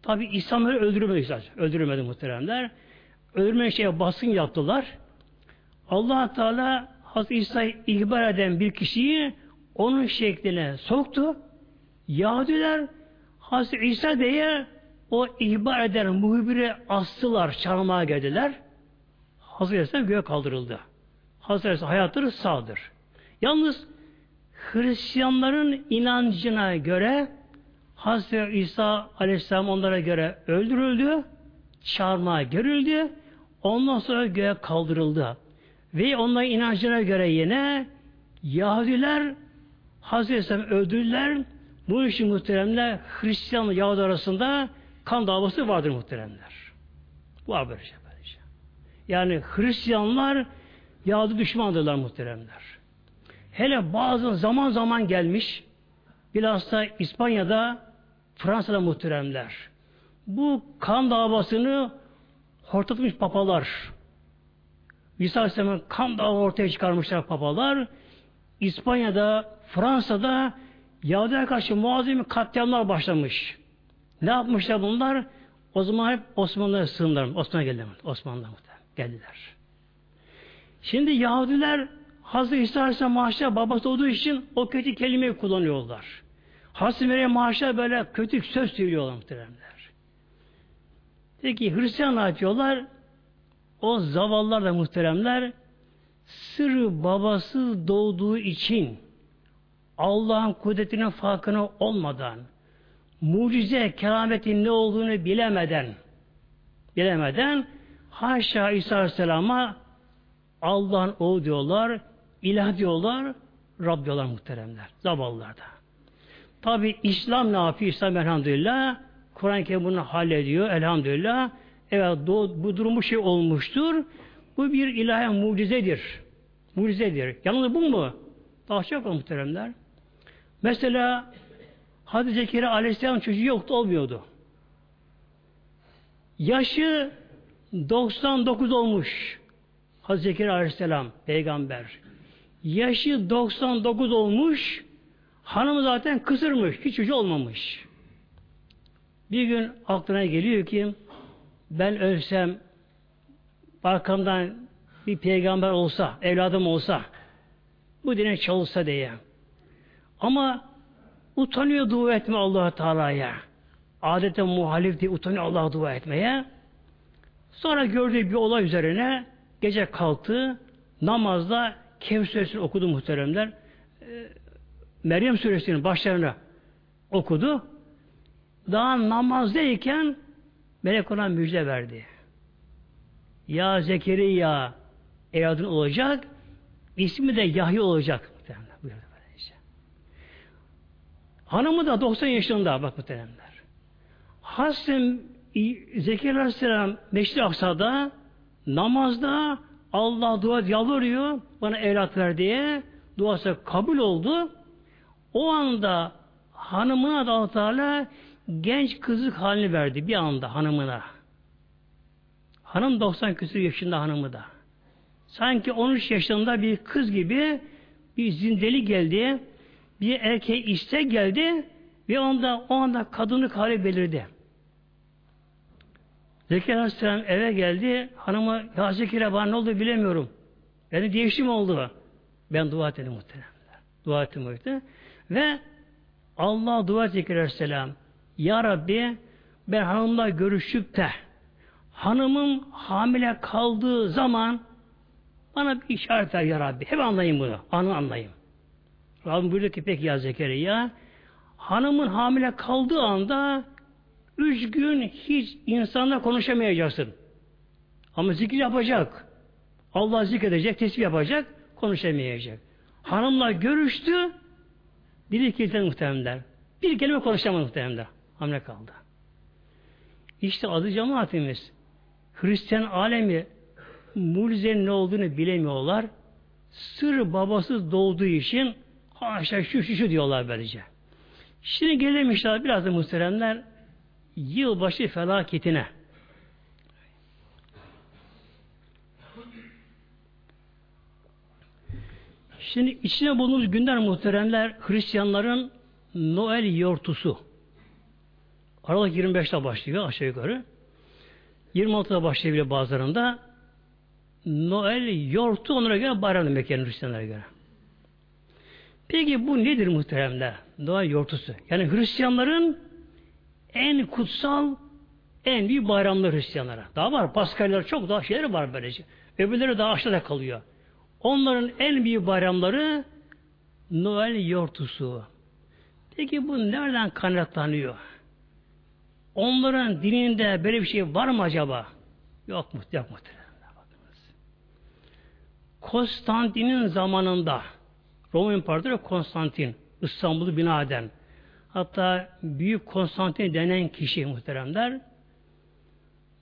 Tabi İslamları öldürmedi zaten. Öldürmedi muhteremler. Öldürme şeye basın yaptılar. allah Teala Hazreti İsa'yı ihbar eden bir kişiyi onun şekline soktu. Yahudiler Hazreti İsa diye o ihbar eden muhibiri astılar, çarmıha geldiler. Hazreti İsa göğe kaldırıldı. Hazreti İsa hayattır, sağdır. Yalnız Hristiyanların inancına göre Hazreti İsa Aleyhisselam onlara göre öldürüldü, çarmıha gerildi, ondan sonra göğe kaldırıldı. Ve onların inancına göre yine Yahudiler Hazreti Aleyhisselam öldürdüler. Bu işin muhteremler Hristiyan Yahudi arasında kan davası vardır muhteremler. Var böyle şey. Böylece. Şey. Yani Hristiyanlar Yahudi düşmandırlar muhteremler. Hele bazı zaman zaman gelmiş bilhassa İspanya'da Fransa'da muhteremler. Bu kan davasını hortatmış papalar. İsa Aleyhisselam'ın kan dava ortaya çıkarmışlar papalar. İspanya'da, Fransa'da Yahudi'ye karşı muazzam katliamlar başlamış. Ne yapmışlar bunlar? O zaman hep Osmanlı'ya sığındılar. Osmanlı'ya geldiler. Osmanlı'ya geldiler. Şimdi Yahudiler Hazreti İsa Aleyhisselam maaşlar babası olduğu için o kötü kelimeyi kullanıyorlar. Hazreti Meryem maaşlar böyle kötü söz söylüyorlar muhteremler. Peki Hristiyan ne yapıyorlar? O zavallar da muhteremler sırrı babası doğduğu için Allah'ın kudretinin farkına olmadan mucize, kerametin ne olduğunu bilemeden bilemeden haşa İsa Aleyhisselam'a Allah'ın oğlu diyorlar, ilah diyorlar, Rab diyorlar muhteremler. Zavallılarda. Tabi İslam ne yapıyor? İslam elhamdülillah Kur'an-ı Kerim bunu hallediyor elhamdülillah. Evet bu durumu şey olmuştur. Bu bir ilahi mucizedir. Mucizedir. Yalnız bu mu? Daha çok muhteremler. Mesela Hadi Zekeriya Aleyhisselam çocuğu yoktu, olmuyordu. Yaşı 99 olmuş. Hazreti Zekeriya Aleyhisselam peygamber. Yaşı 99 olmuş. Hanım zaten kısırmış. Hiç çocuğu olmamış. Bir gün aklına geliyor ki ben ölsem arkamdan bir peygamber olsa, evladım olsa bu dine çalışsa diye. Ama utanıyor dua etme allah Teala'ya. Adete muhalif diye utanıyor Allah'a dua etmeye. Sonra gördüğü bir olay üzerine gece kalktı, namazda Kehf suresini okudu muhteremler. Ee, Meryem suresinin başlarına okudu. Daha namazdayken melek ona müjde verdi. Ya Zekeriya evladın olacak, ismi de Yahya olacak. Hanımı da 90 yaşında bak muhteremler. Hasem Zekeriya Aleyhisselam Meşri Aksa'da namazda Allah dua yalvarıyor bana evlat ver diye duası kabul oldu. O anda hanımına da Allah Teala genç kızlık halini verdi bir anda hanımına. Hanım 90 küsur yaşında hanımı da. Sanki 13 yaşında bir kız gibi bir zindeli geldi. Bir erkeğe iste geldi ve onda o anda kadınlık hali belirdi. Zekeriya Aleyhisselam eve geldi. Hanıma ya Zekeriya bana ne oldu bilemiyorum. Benim değişim oldu. Ben dua ettim muhtemelen. Dua ettim muhtemelen. Ve Allah dua Zekeriya Aleyhisselam Ya Rabbi ben hanımla görüşüp de hanımım hamile kaldığı zaman bana bir işaret ver Ya Rabbi. Hep anlayayım bunu. Anı anlayayım. Rabbim buyuruyor ki peki ya Zekeriya hanımın hamile kaldığı anda üç gün hiç insanla konuşamayacaksın. Ama zikir yapacak. Allah zikredecek, tesbih yapacak, konuşamayacak. Hanımla görüştü, bir iki muhtemelen. Bir kelime konuşamadı muhtemelen. Hamle kaldı. İşte adı cemaatimiz. Hristiyan alemi mucizenin ne olduğunu bilemiyorlar. Sır babası doğduğu için haşa şu şu şu diyorlar böylece. Şimdi gelelim inşallah biraz da muhteremler yılbaşı felaketine. Şimdi içine bulunduğumuz günler muhteremler Hristiyanların Noel yortusu. Aralık 25'te başlıyor aşağı yukarı. 26'da başlayabilir bazılarında. Noel yortu onlara göre bayram demek yani Hristiyanlara göre. Peki bu nedir muhteremler? Noel yortusu. Yani Hristiyanların en kutsal, en büyük bayramları Hristiyanlara. Daha var. Paskalyalar çok daha şeyleri var böylece. Öbürleri daha aşağıda kalıyor. Onların en büyük bayramları Noel yortusu. Peki bu nereden kaynaklanıyor? Onların dininde böyle bir şey var mı acaba? Yok mu? Yok muhtemelen. Konstantin'in zamanında Roma İmparatoru Konstantin İstanbul'u bina eden hatta Büyük Konstantin denen kişi muhteremler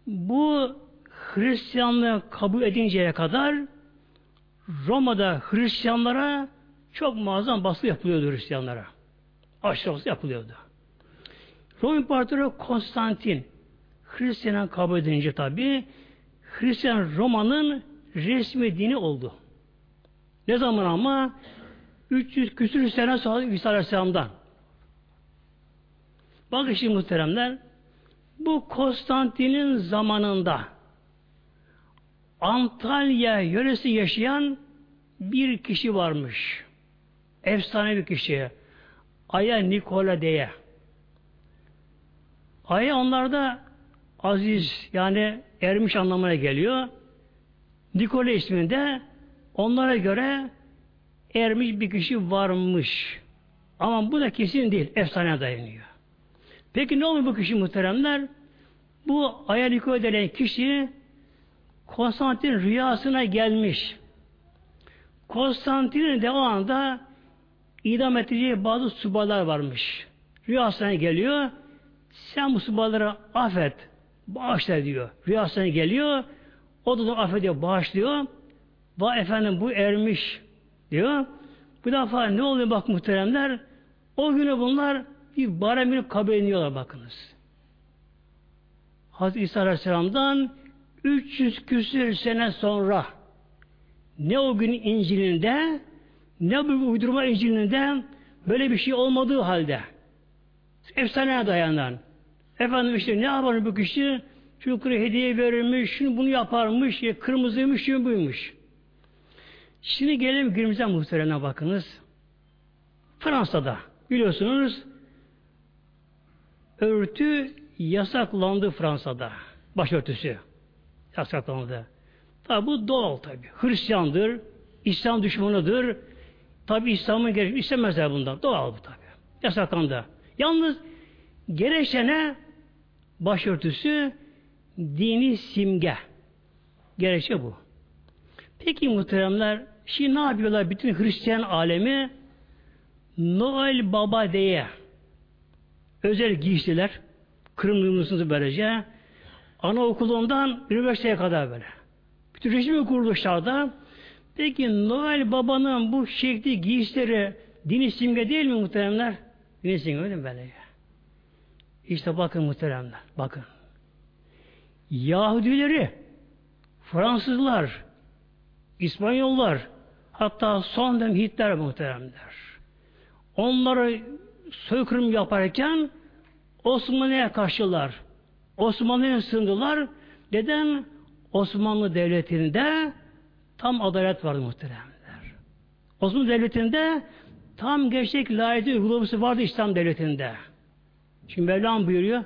bu Hristiyanlığı kabul edinceye kadar Roma'da Hristiyanlara çok muazzam baskı yapılıyordu Hristiyanlara. Aşırı yapılıyordu. Roma İmparatoru Konstantin Hristiyan kabul edince tabi Hristiyan Roma'nın resmi dini oldu. Ne zaman ama 300 küsür sene sonra İsa Aleyhisselam'dan. Bakın şimdi muhteremler bu Konstantin'in zamanında Antalya yöresi yaşayan bir kişi varmış. Efsane bir kişi. Aya Nikola diye. Aya onlarda aziz yani ermiş anlamına geliyor. Nikola isminde onlara göre ermiş bir kişi varmış. Ama bu da kesin değil. Efsane dayanıyor. Peki ne oluyor bu kişi muhteremler? Bu Aya Nikola denen kişi Konstantin rüyasına gelmiş. Konstantin'in de o anda idam ettiği bazı subaylar varmış. Rüyasına geliyor. Sen bu subayları affet. Bağışla diyor. Rüyasına geliyor. O da, da affediyor, bağışlıyor. Va efendim bu ermiş diyor. Bu defa ne oluyor bak muhteremler? O günü bunlar bir bayram günü kabul ediyorlar bakınız. Hazreti İsa Aleyhisselam'dan 300 küsür sene sonra ne o gün İncil'inde ne bu uydurma İncil'inde böyle bir şey olmadığı halde efsaneye dayanan efendim işte ne yapar bu kişi çocuklara hediye verirmiş, şunu bunu yaparmış, ya kırmızıymış, şunu buymuş. Şimdi gelelim günümüze muhteremine bakınız. Fransa'da biliyorsunuz örtü yasaklandı Fransa'da. Başörtüsü yasaklandı. Tabi bu doğal tabi. Hristiyandır, İslam düşmanıdır. Tabi İslam'ın gereği istemezler bundan. Doğal bu tabi. Yasaklandı. Yalnız gereçene başörtüsü dini simge. Gerekçe bu. Peki muhteremler, şimdi ne yapıyorlar bütün Hristiyan alemi? Noel Baba diye özel giysiler, kırmızı böylece, anaokulundan üniversiteye kadar böyle. Bütün resmi kuruluşlarda peki Noel Baba'nın bu şekli giysileri dini simge değil mi muhteremler? Dini simge öyle mi böyle? İşte bakın muhteremler, bakın. Yahudileri, Fransızlar, İspanyollar, hatta son dönem Hitler muhteremler. Onları soykırım yaparken Osmanlı'ya karşılar. Osmanlı'ya sığındılar. Neden? Osmanlı Devleti'nde tam adalet vardı muhteremler. Osmanlı Devleti'nde tam gerçek layıklı uygulaması vardı İslam Devleti'nde. Şimdi Mevlam buyuruyor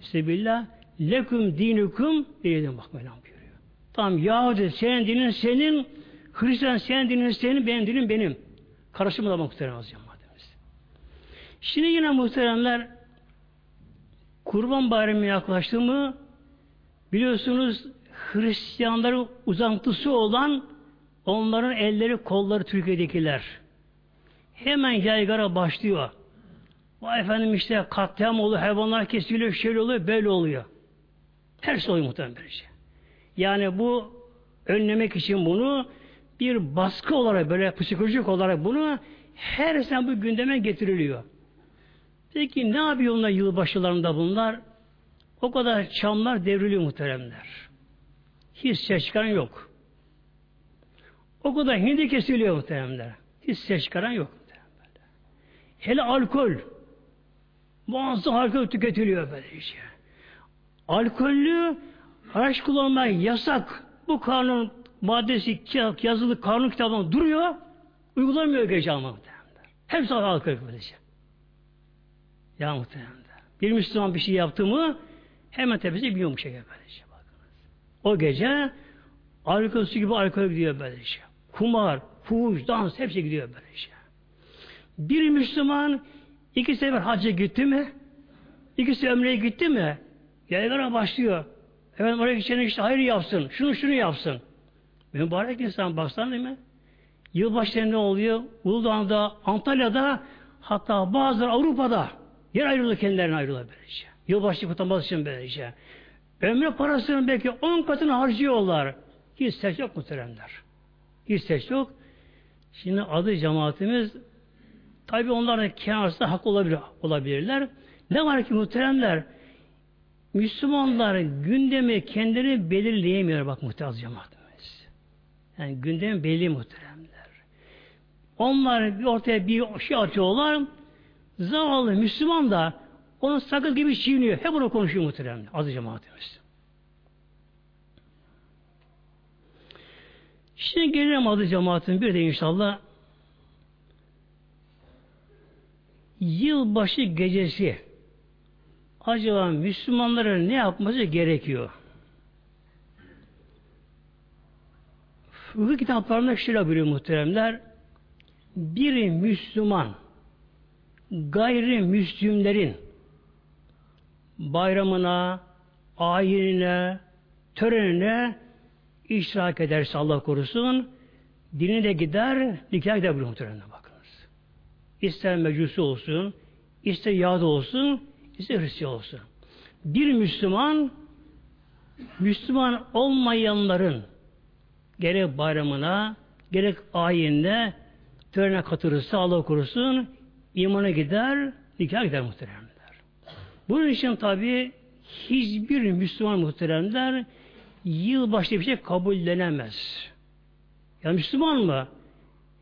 Sebillah leküm dinukum diyelim bak Mevlam buyuruyor. Tamam Yahudi senin dinin senin Hristiyan senin dinin senin benim dinim benim. Karışımı da muhterem azıcam Şimdi yine muhteremler Kurban Bayramı yaklaştı mı biliyorsunuz Hristiyanların uzantısı olan onların elleri kolları Türkiye'dekiler. Hemen yaygara başlıyor. Vay efendim işte katliam oluyor, hayvanlar kesiliyor, şöyle oluyor, böyle oluyor. Ters oluyor muhtemelen böylece. Yani bu önlemek için bunu bir baskı olarak böyle psikolojik olarak bunu her sene bu gündeme getiriliyor. Peki ne yapıyor onlar yılbaşılarında bunlar? O kadar çamlar devriliyor muhteremler. Hiç ses çıkaran yok. O kadar hindi kesiliyor muhteremler. Hiç ses çıkaran yok. Muhteremler. Hele alkol. Muazzam alkol tüketiliyor böyle işte. Alkollü araç kullanmak yasak. Bu kanun maddesi yazılı kanun kitabında duruyor. Uygulamıyor gece ama muhteremler. Hepsi alkol böylece. Ya muhteremler. Bir Müslüman bir şey yaptı mı hemen tepesi biniyor bu şekilde böylece. Bakınız. O gece alkol su gibi alkol gidiyor böylece. Kumar, fuhuş, dans hepsi gidiyor böylece. Bir Müslüman iki sefer hacca gitti mi? İkisi ömreye gitti mi? Yaygara başlıyor. Efendim oraya gideceğine işte hayır yapsın. Şunu şunu yapsın. Mübarek insan baksana değil mi? Yılbaşları ne oluyor? Uludağ'da, Antalya'da hatta bazıları Avrupa'da yer ayrılıyor kendilerine ayrılıyor böylece. Yılbaşı kutlaması için böylece. Ömrü parasının belki on katını harcıyorlar. Hiç ses yok muhteremler. Hiç ses yok. Şimdi adı cemaatimiz tabi onların kenarında hak olabilir, olabilirler. Ne var ki muhteremler Müslümanlar gündemi kendini belirleyemiyor bak muhterem cemaatimiz. Yani gündemi belli muhteremler. Onlar bir ortaya bir şey atıyorlar. Zavallı Müslüman da onu sakız gibi çiğniyor. Hep onu konuşuyor muhteremler. Adı cemaatimiz. Şimdi gelelim adı cemaatin bir de inşallah yılbaşı gecesi acaba Müslümanların ne yapması gerekiyor? Fıkıh kitaplarında şöyle buyuruyor muhteremler. Bir Müslüman gayrimüslimlerin bayramına, ayinine, törenine iştirak ederse Allah korusun dini de gider, nikah gider bu muhtemelen bakınız. İster mecusi olsun, ister Yahudi olsun, ister Hristiyan olsun. Bir Müslüman Müslüman olmayanların gerek bayramına, gerek ayinde törene katılırsa Allah korusun imana gider, nikah gider muhteremler. Bunun için tabi hiçbir Müslüman muhteremler yılbaşı bir şey kabullenemez. Ya Müslüman mı?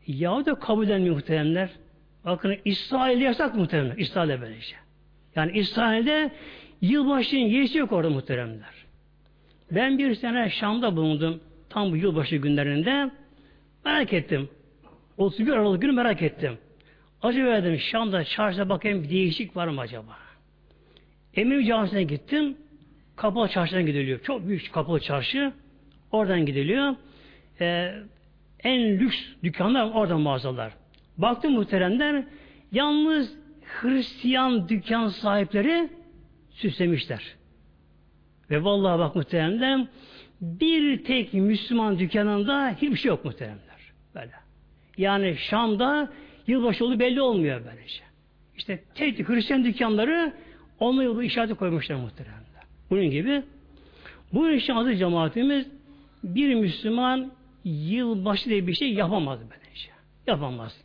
Yahudi da kabullenmiyor muhteremler. Bakın İsrail'de yasak muhteremler. İsrail'de böylece. Şey. Yani İsrail'de yılbaşının yerisi yok orada muhteremler. Ben bir sene Şam'da bulundum. Tam bu yılbaşı günlerinde. Merak ettim. 31 Aralık günü merak ettim. Acaba dedim Şam'da çarşıda bakayım bir değişik var mı acaba? Emevi Camisi'ne gittim. Kapalı çarşıdan gidiliyor. Çok büyük kapalı çarşı. Oradan gidiliyor. Ee, en lüks dükkanlar oradan mağazalar. Baktım muhteremler yalnız Hristiyan dükkan sahipleri süslemişler. Ve vallahi bak muhteremler bir tek Müslüman dükkanında hiçbir şey yok muhteremler. Böyle. Yani Şam'da yılbaşı olduğu belli olmuyor böylece. İşte tek Hristiyan dükkanları onunla yolu işareti koymuşlar muhteremler. Bunun gibi bu için adı cemaatimiz bir Müslüman yılbaşı diye bir şey yapamaz böylece. Yapamaz.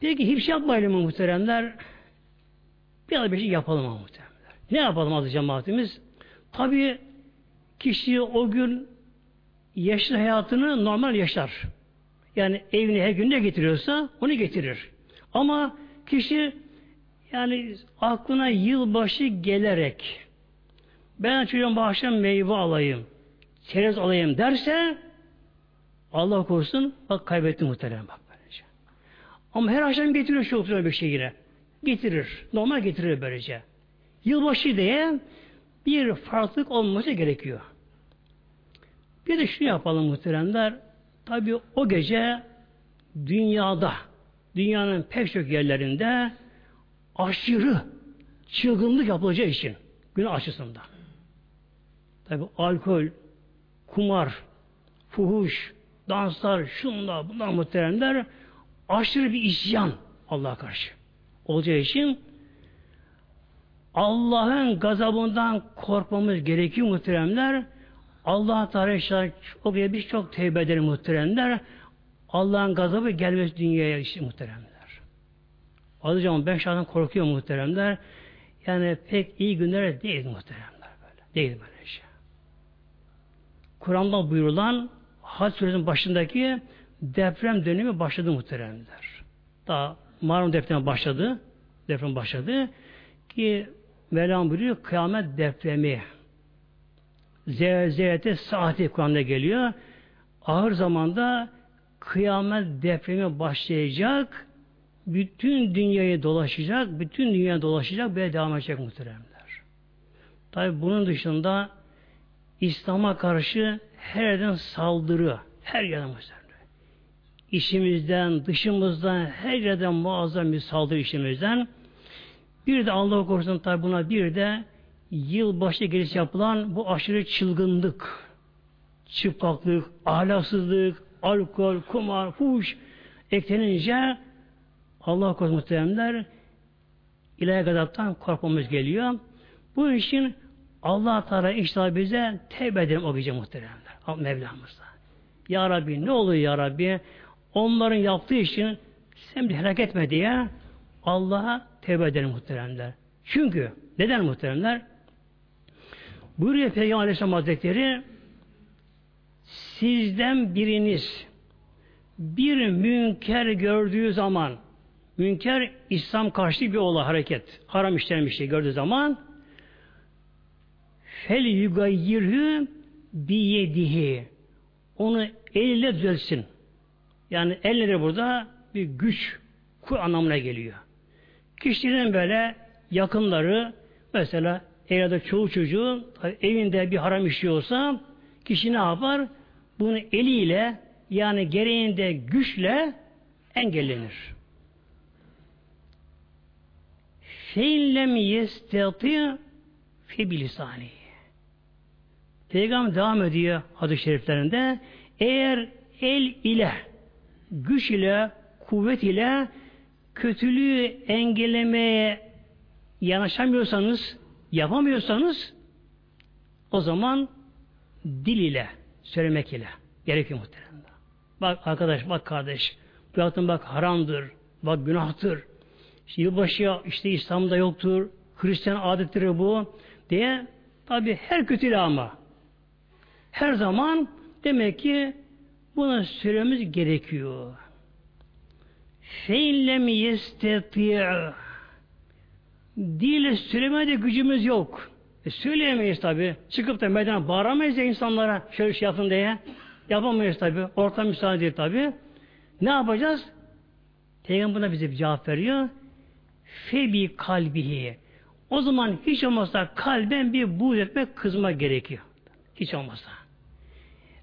Peki hiçbir şey yapmayalım mı muhteremler? Biraz bir şey yapalım mı muhteremler? Ne yapalım adı cemaatimiz? Tabii kişi o gün yaşlı hayatını normal yaşar. Yani evine her gün ne getiriyorsa onu getirir. Ama kişi yani aklına yılbaşı gelerek ben çocuğum bu akşam meyve alayım, çerez alayım derse Allah korusun bak kaybetti muhtemelen bak böylece. Ama her akşam getiriyor çok güzel bir şey yine. Getirir. Normal getirir böylece. Yılbaşı diye bir farklılık olması gerekiyor. Bir de şunu yapalım muhteremler. Tabi o gece dünyada, dünyanın pek çok yerlerinde aşırı çılgınlık yapılacağı için günah açısından. Tabi alkol, kumar, fuhuş, danslar, şunlar, bunlar muhteremler aşırı bir isyan Allah'a karşı olacağı için Allah'ın gazabından korkmamız gerekiyor muhteremler. Allah Teala o gibi biz çok tevbe edelim muhteremler. Allah'ın gazabı gelmez dünyaya işte muhteremler. Alacağım ben şahsen korkuyorum muhteremler. yani pek iyi günler değil muhteremler böyle. Değil böyle şey. Kur'an'da buyurulan Hac suresinin başındaki deprem dönemi başladı muhteremler. Daha malum deprem başladı. Deprem başladı ki Mevlam buyuruyor kıyamet depremi. Zelzelete saati Kur'an'da geliyor. Ağır zamanda kıyamet depremi başlayacak. Bütün dünyayı dolaşacak. Bütün dünya dolaşacak. Böyle devam edecek muhteremler. Tabi bunun dışında İslam'a karşı her yerden saldırı. Her yerden muhteremler. İşimizden, dışımızdan, her yerden muazzam bir saldırı işimizden. Bir de Allah korusun tabi buna bir de yılbaşı giriş yapılan bu aşırı çılgınlık, çıplaklık, ahlaksızlık, alkol, kumar, fuş eklenince Allah korusun muhteremler ilahi gazaptan korkmamız geliyor. Bu için Allah Teala inşallah bize tevbe edelim o gece muhteremler. Mevlamızda. Ya Rabbi ne oluyor Ya Rabbi? Onların yaptığı için sen bir helak etme diye Allah'a tevbe edelim muhteremler. Çünkü neden muhteremler? Buyuruyor Peygamber Aleyhisselam Hazretleri sizden biriniz bir münker gördüğü zaman münker İslam karşı bir olay hareket haram işlenen bir şey gördüğü zaman fel yugayyirhü biyedihi onu eliyle düzelsin. Yani elleri burada bir güç ku anlamına geliyor. Kişinin böyle yakınları mesela eğer çoğu çocuğu evinde bir haram işliyorsa kişi ne yapar? Bunu eliyle yani gereğinde güçle engellenir. Feillem yestati fi bilisani. Peygamber devam ediyor hadis-i şeriflerinde. Eğer el ile, güç ile, kuvvet ile kötülüğü engellemeye yanaşamıyorsanız, yapamıyorsanız o zaman dil ile, söylemek ile gerekiyor muhtemelen. Bak arkadaş, bak kardeş, bu yaptığın bak haramdır, bak günahtır. İşte yılbaşı işte İslam'da yoktur, Hristiyan adetleri bu diye tabi her kötülüğü ama her zaman demek ki buna söylememiz gerekiyor. Feillem yesteti'a Dille söylemeye de gücümüz yok. E söyleyemeyiz tabi. Çıkıp da meydana bağıramayız ya insanlara şöyle şey yapın diye. Yapamayız tabi. Ortam müsaade değil tabi. Ne yapacağız? Peygamber buna bize bir cevap veriyor. Febi kalbihi. O zaman hiç olmazsa kalben bir buğz etmek, kızma gerekiyor. Hiç olmazsa.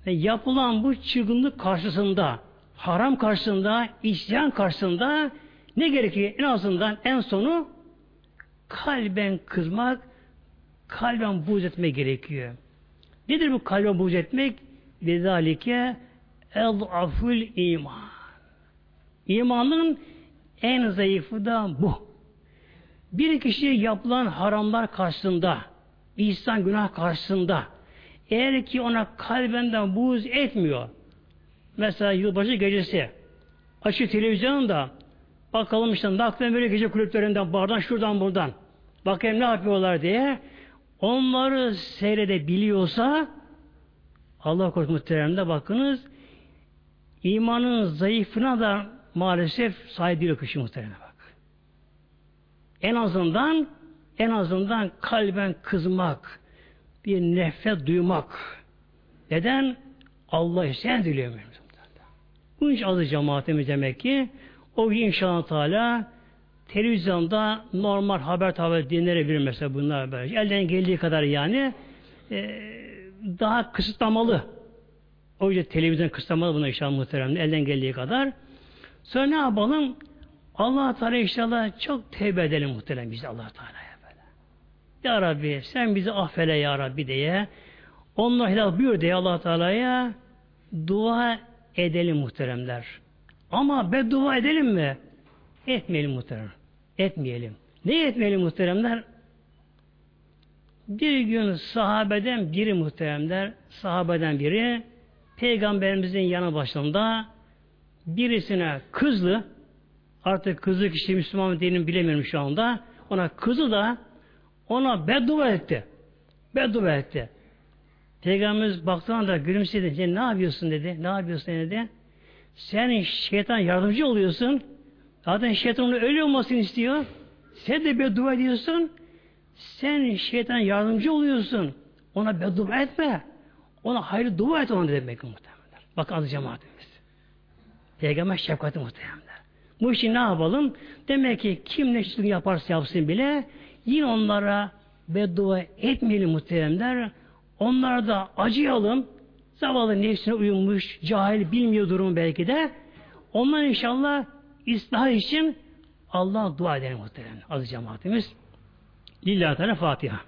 Ve yapılan bu çılgınlık karşısında, haram karşısında, isyan karşısında ne gerekiyor? En azından en sonu kalben kızmak, kalben buğz etmek gerekiyor. Nedir bu kalben buğz etmek? Vezalike el-aful iman. İmanın en zayıfı da bu. Bir kişi yapılan haramlar karşısında, ihsan günah karşısında, eğer ki ona kalbenden buğz etmiyor, mesela yılbaşı gecesi, açı televizyonda, bakalım işte naklen böyle gece kulüplerinden, bardan, şuradan, buradan, bakayım ne yapıyorlar diye, onları seyredebiliyorsa, Allah korusun muhteremde bakınız, imanın zayıfına da maalesef sahip değil kişi bak. En azından en azından kalben kızmak, bir nefret duymak. Neden? Allah sen diliyor Bu iş azı cemaatimiz demek ki o inşallah Teala televizyonda normal haber tabi dinlenebilir mesela bunlar böyle. Elden geldiği kadar yani e, daha kısıtlamalı. O yüzden televizyon kısıtlamalı buna inşallah muhteremde elden geldiği kadar. Sonra ne yapalım? allah Teala inşallah çok tevbe edelim muhterem biz allah Teala'ya böyle. Ya Rabbi sen bizi affele ya Rabbi diye onunla hilal buyur diye allah Teala'ya dua edelim muhteremler. Ama beddua edelim mi? Etmeyelim muhterem. Etmeyelim. Ne etmeyelim muhteremler? Bir gün sahabeden biri muhteremler, sahabeden biri peygamberimizin yanı başında birisine kızlı, artık kızı kişi Müslüman dinini bilemiyorum şu anda, ona kızı da Ona beddua etti. Beddua etti. Peygamberimiz baktığında da gülümsedi. Ne yapıyorsun dedi. Ne yapıyorsun dedi. Sen şeytan yardımcı oluyorsun. Zaten şeytan onu ölü olmasını istiyor. Sen de beddua ediyorsun. Sen şeytan yardımcı oluyorsun. Ona beddua etme. Ona hayırlı dua et ona demek muhtemelen. Bak adı cemaatimiz. Peygamber şefkati muhtemelen. Bu işi ne yapalım? Demek ki kim ne çizgi yaparsa yapsın bile yine onlara beddua etmeyelim muhteremler. Onlara da acıyalım. Zavallı nefsine uyumuş, cahil bilmiyor durumu belki de. Onlar inşallah ıslah için Allah'a dua edelim muhteremler. Aziz cemaatimiz. Lillahi Teala Fatiha.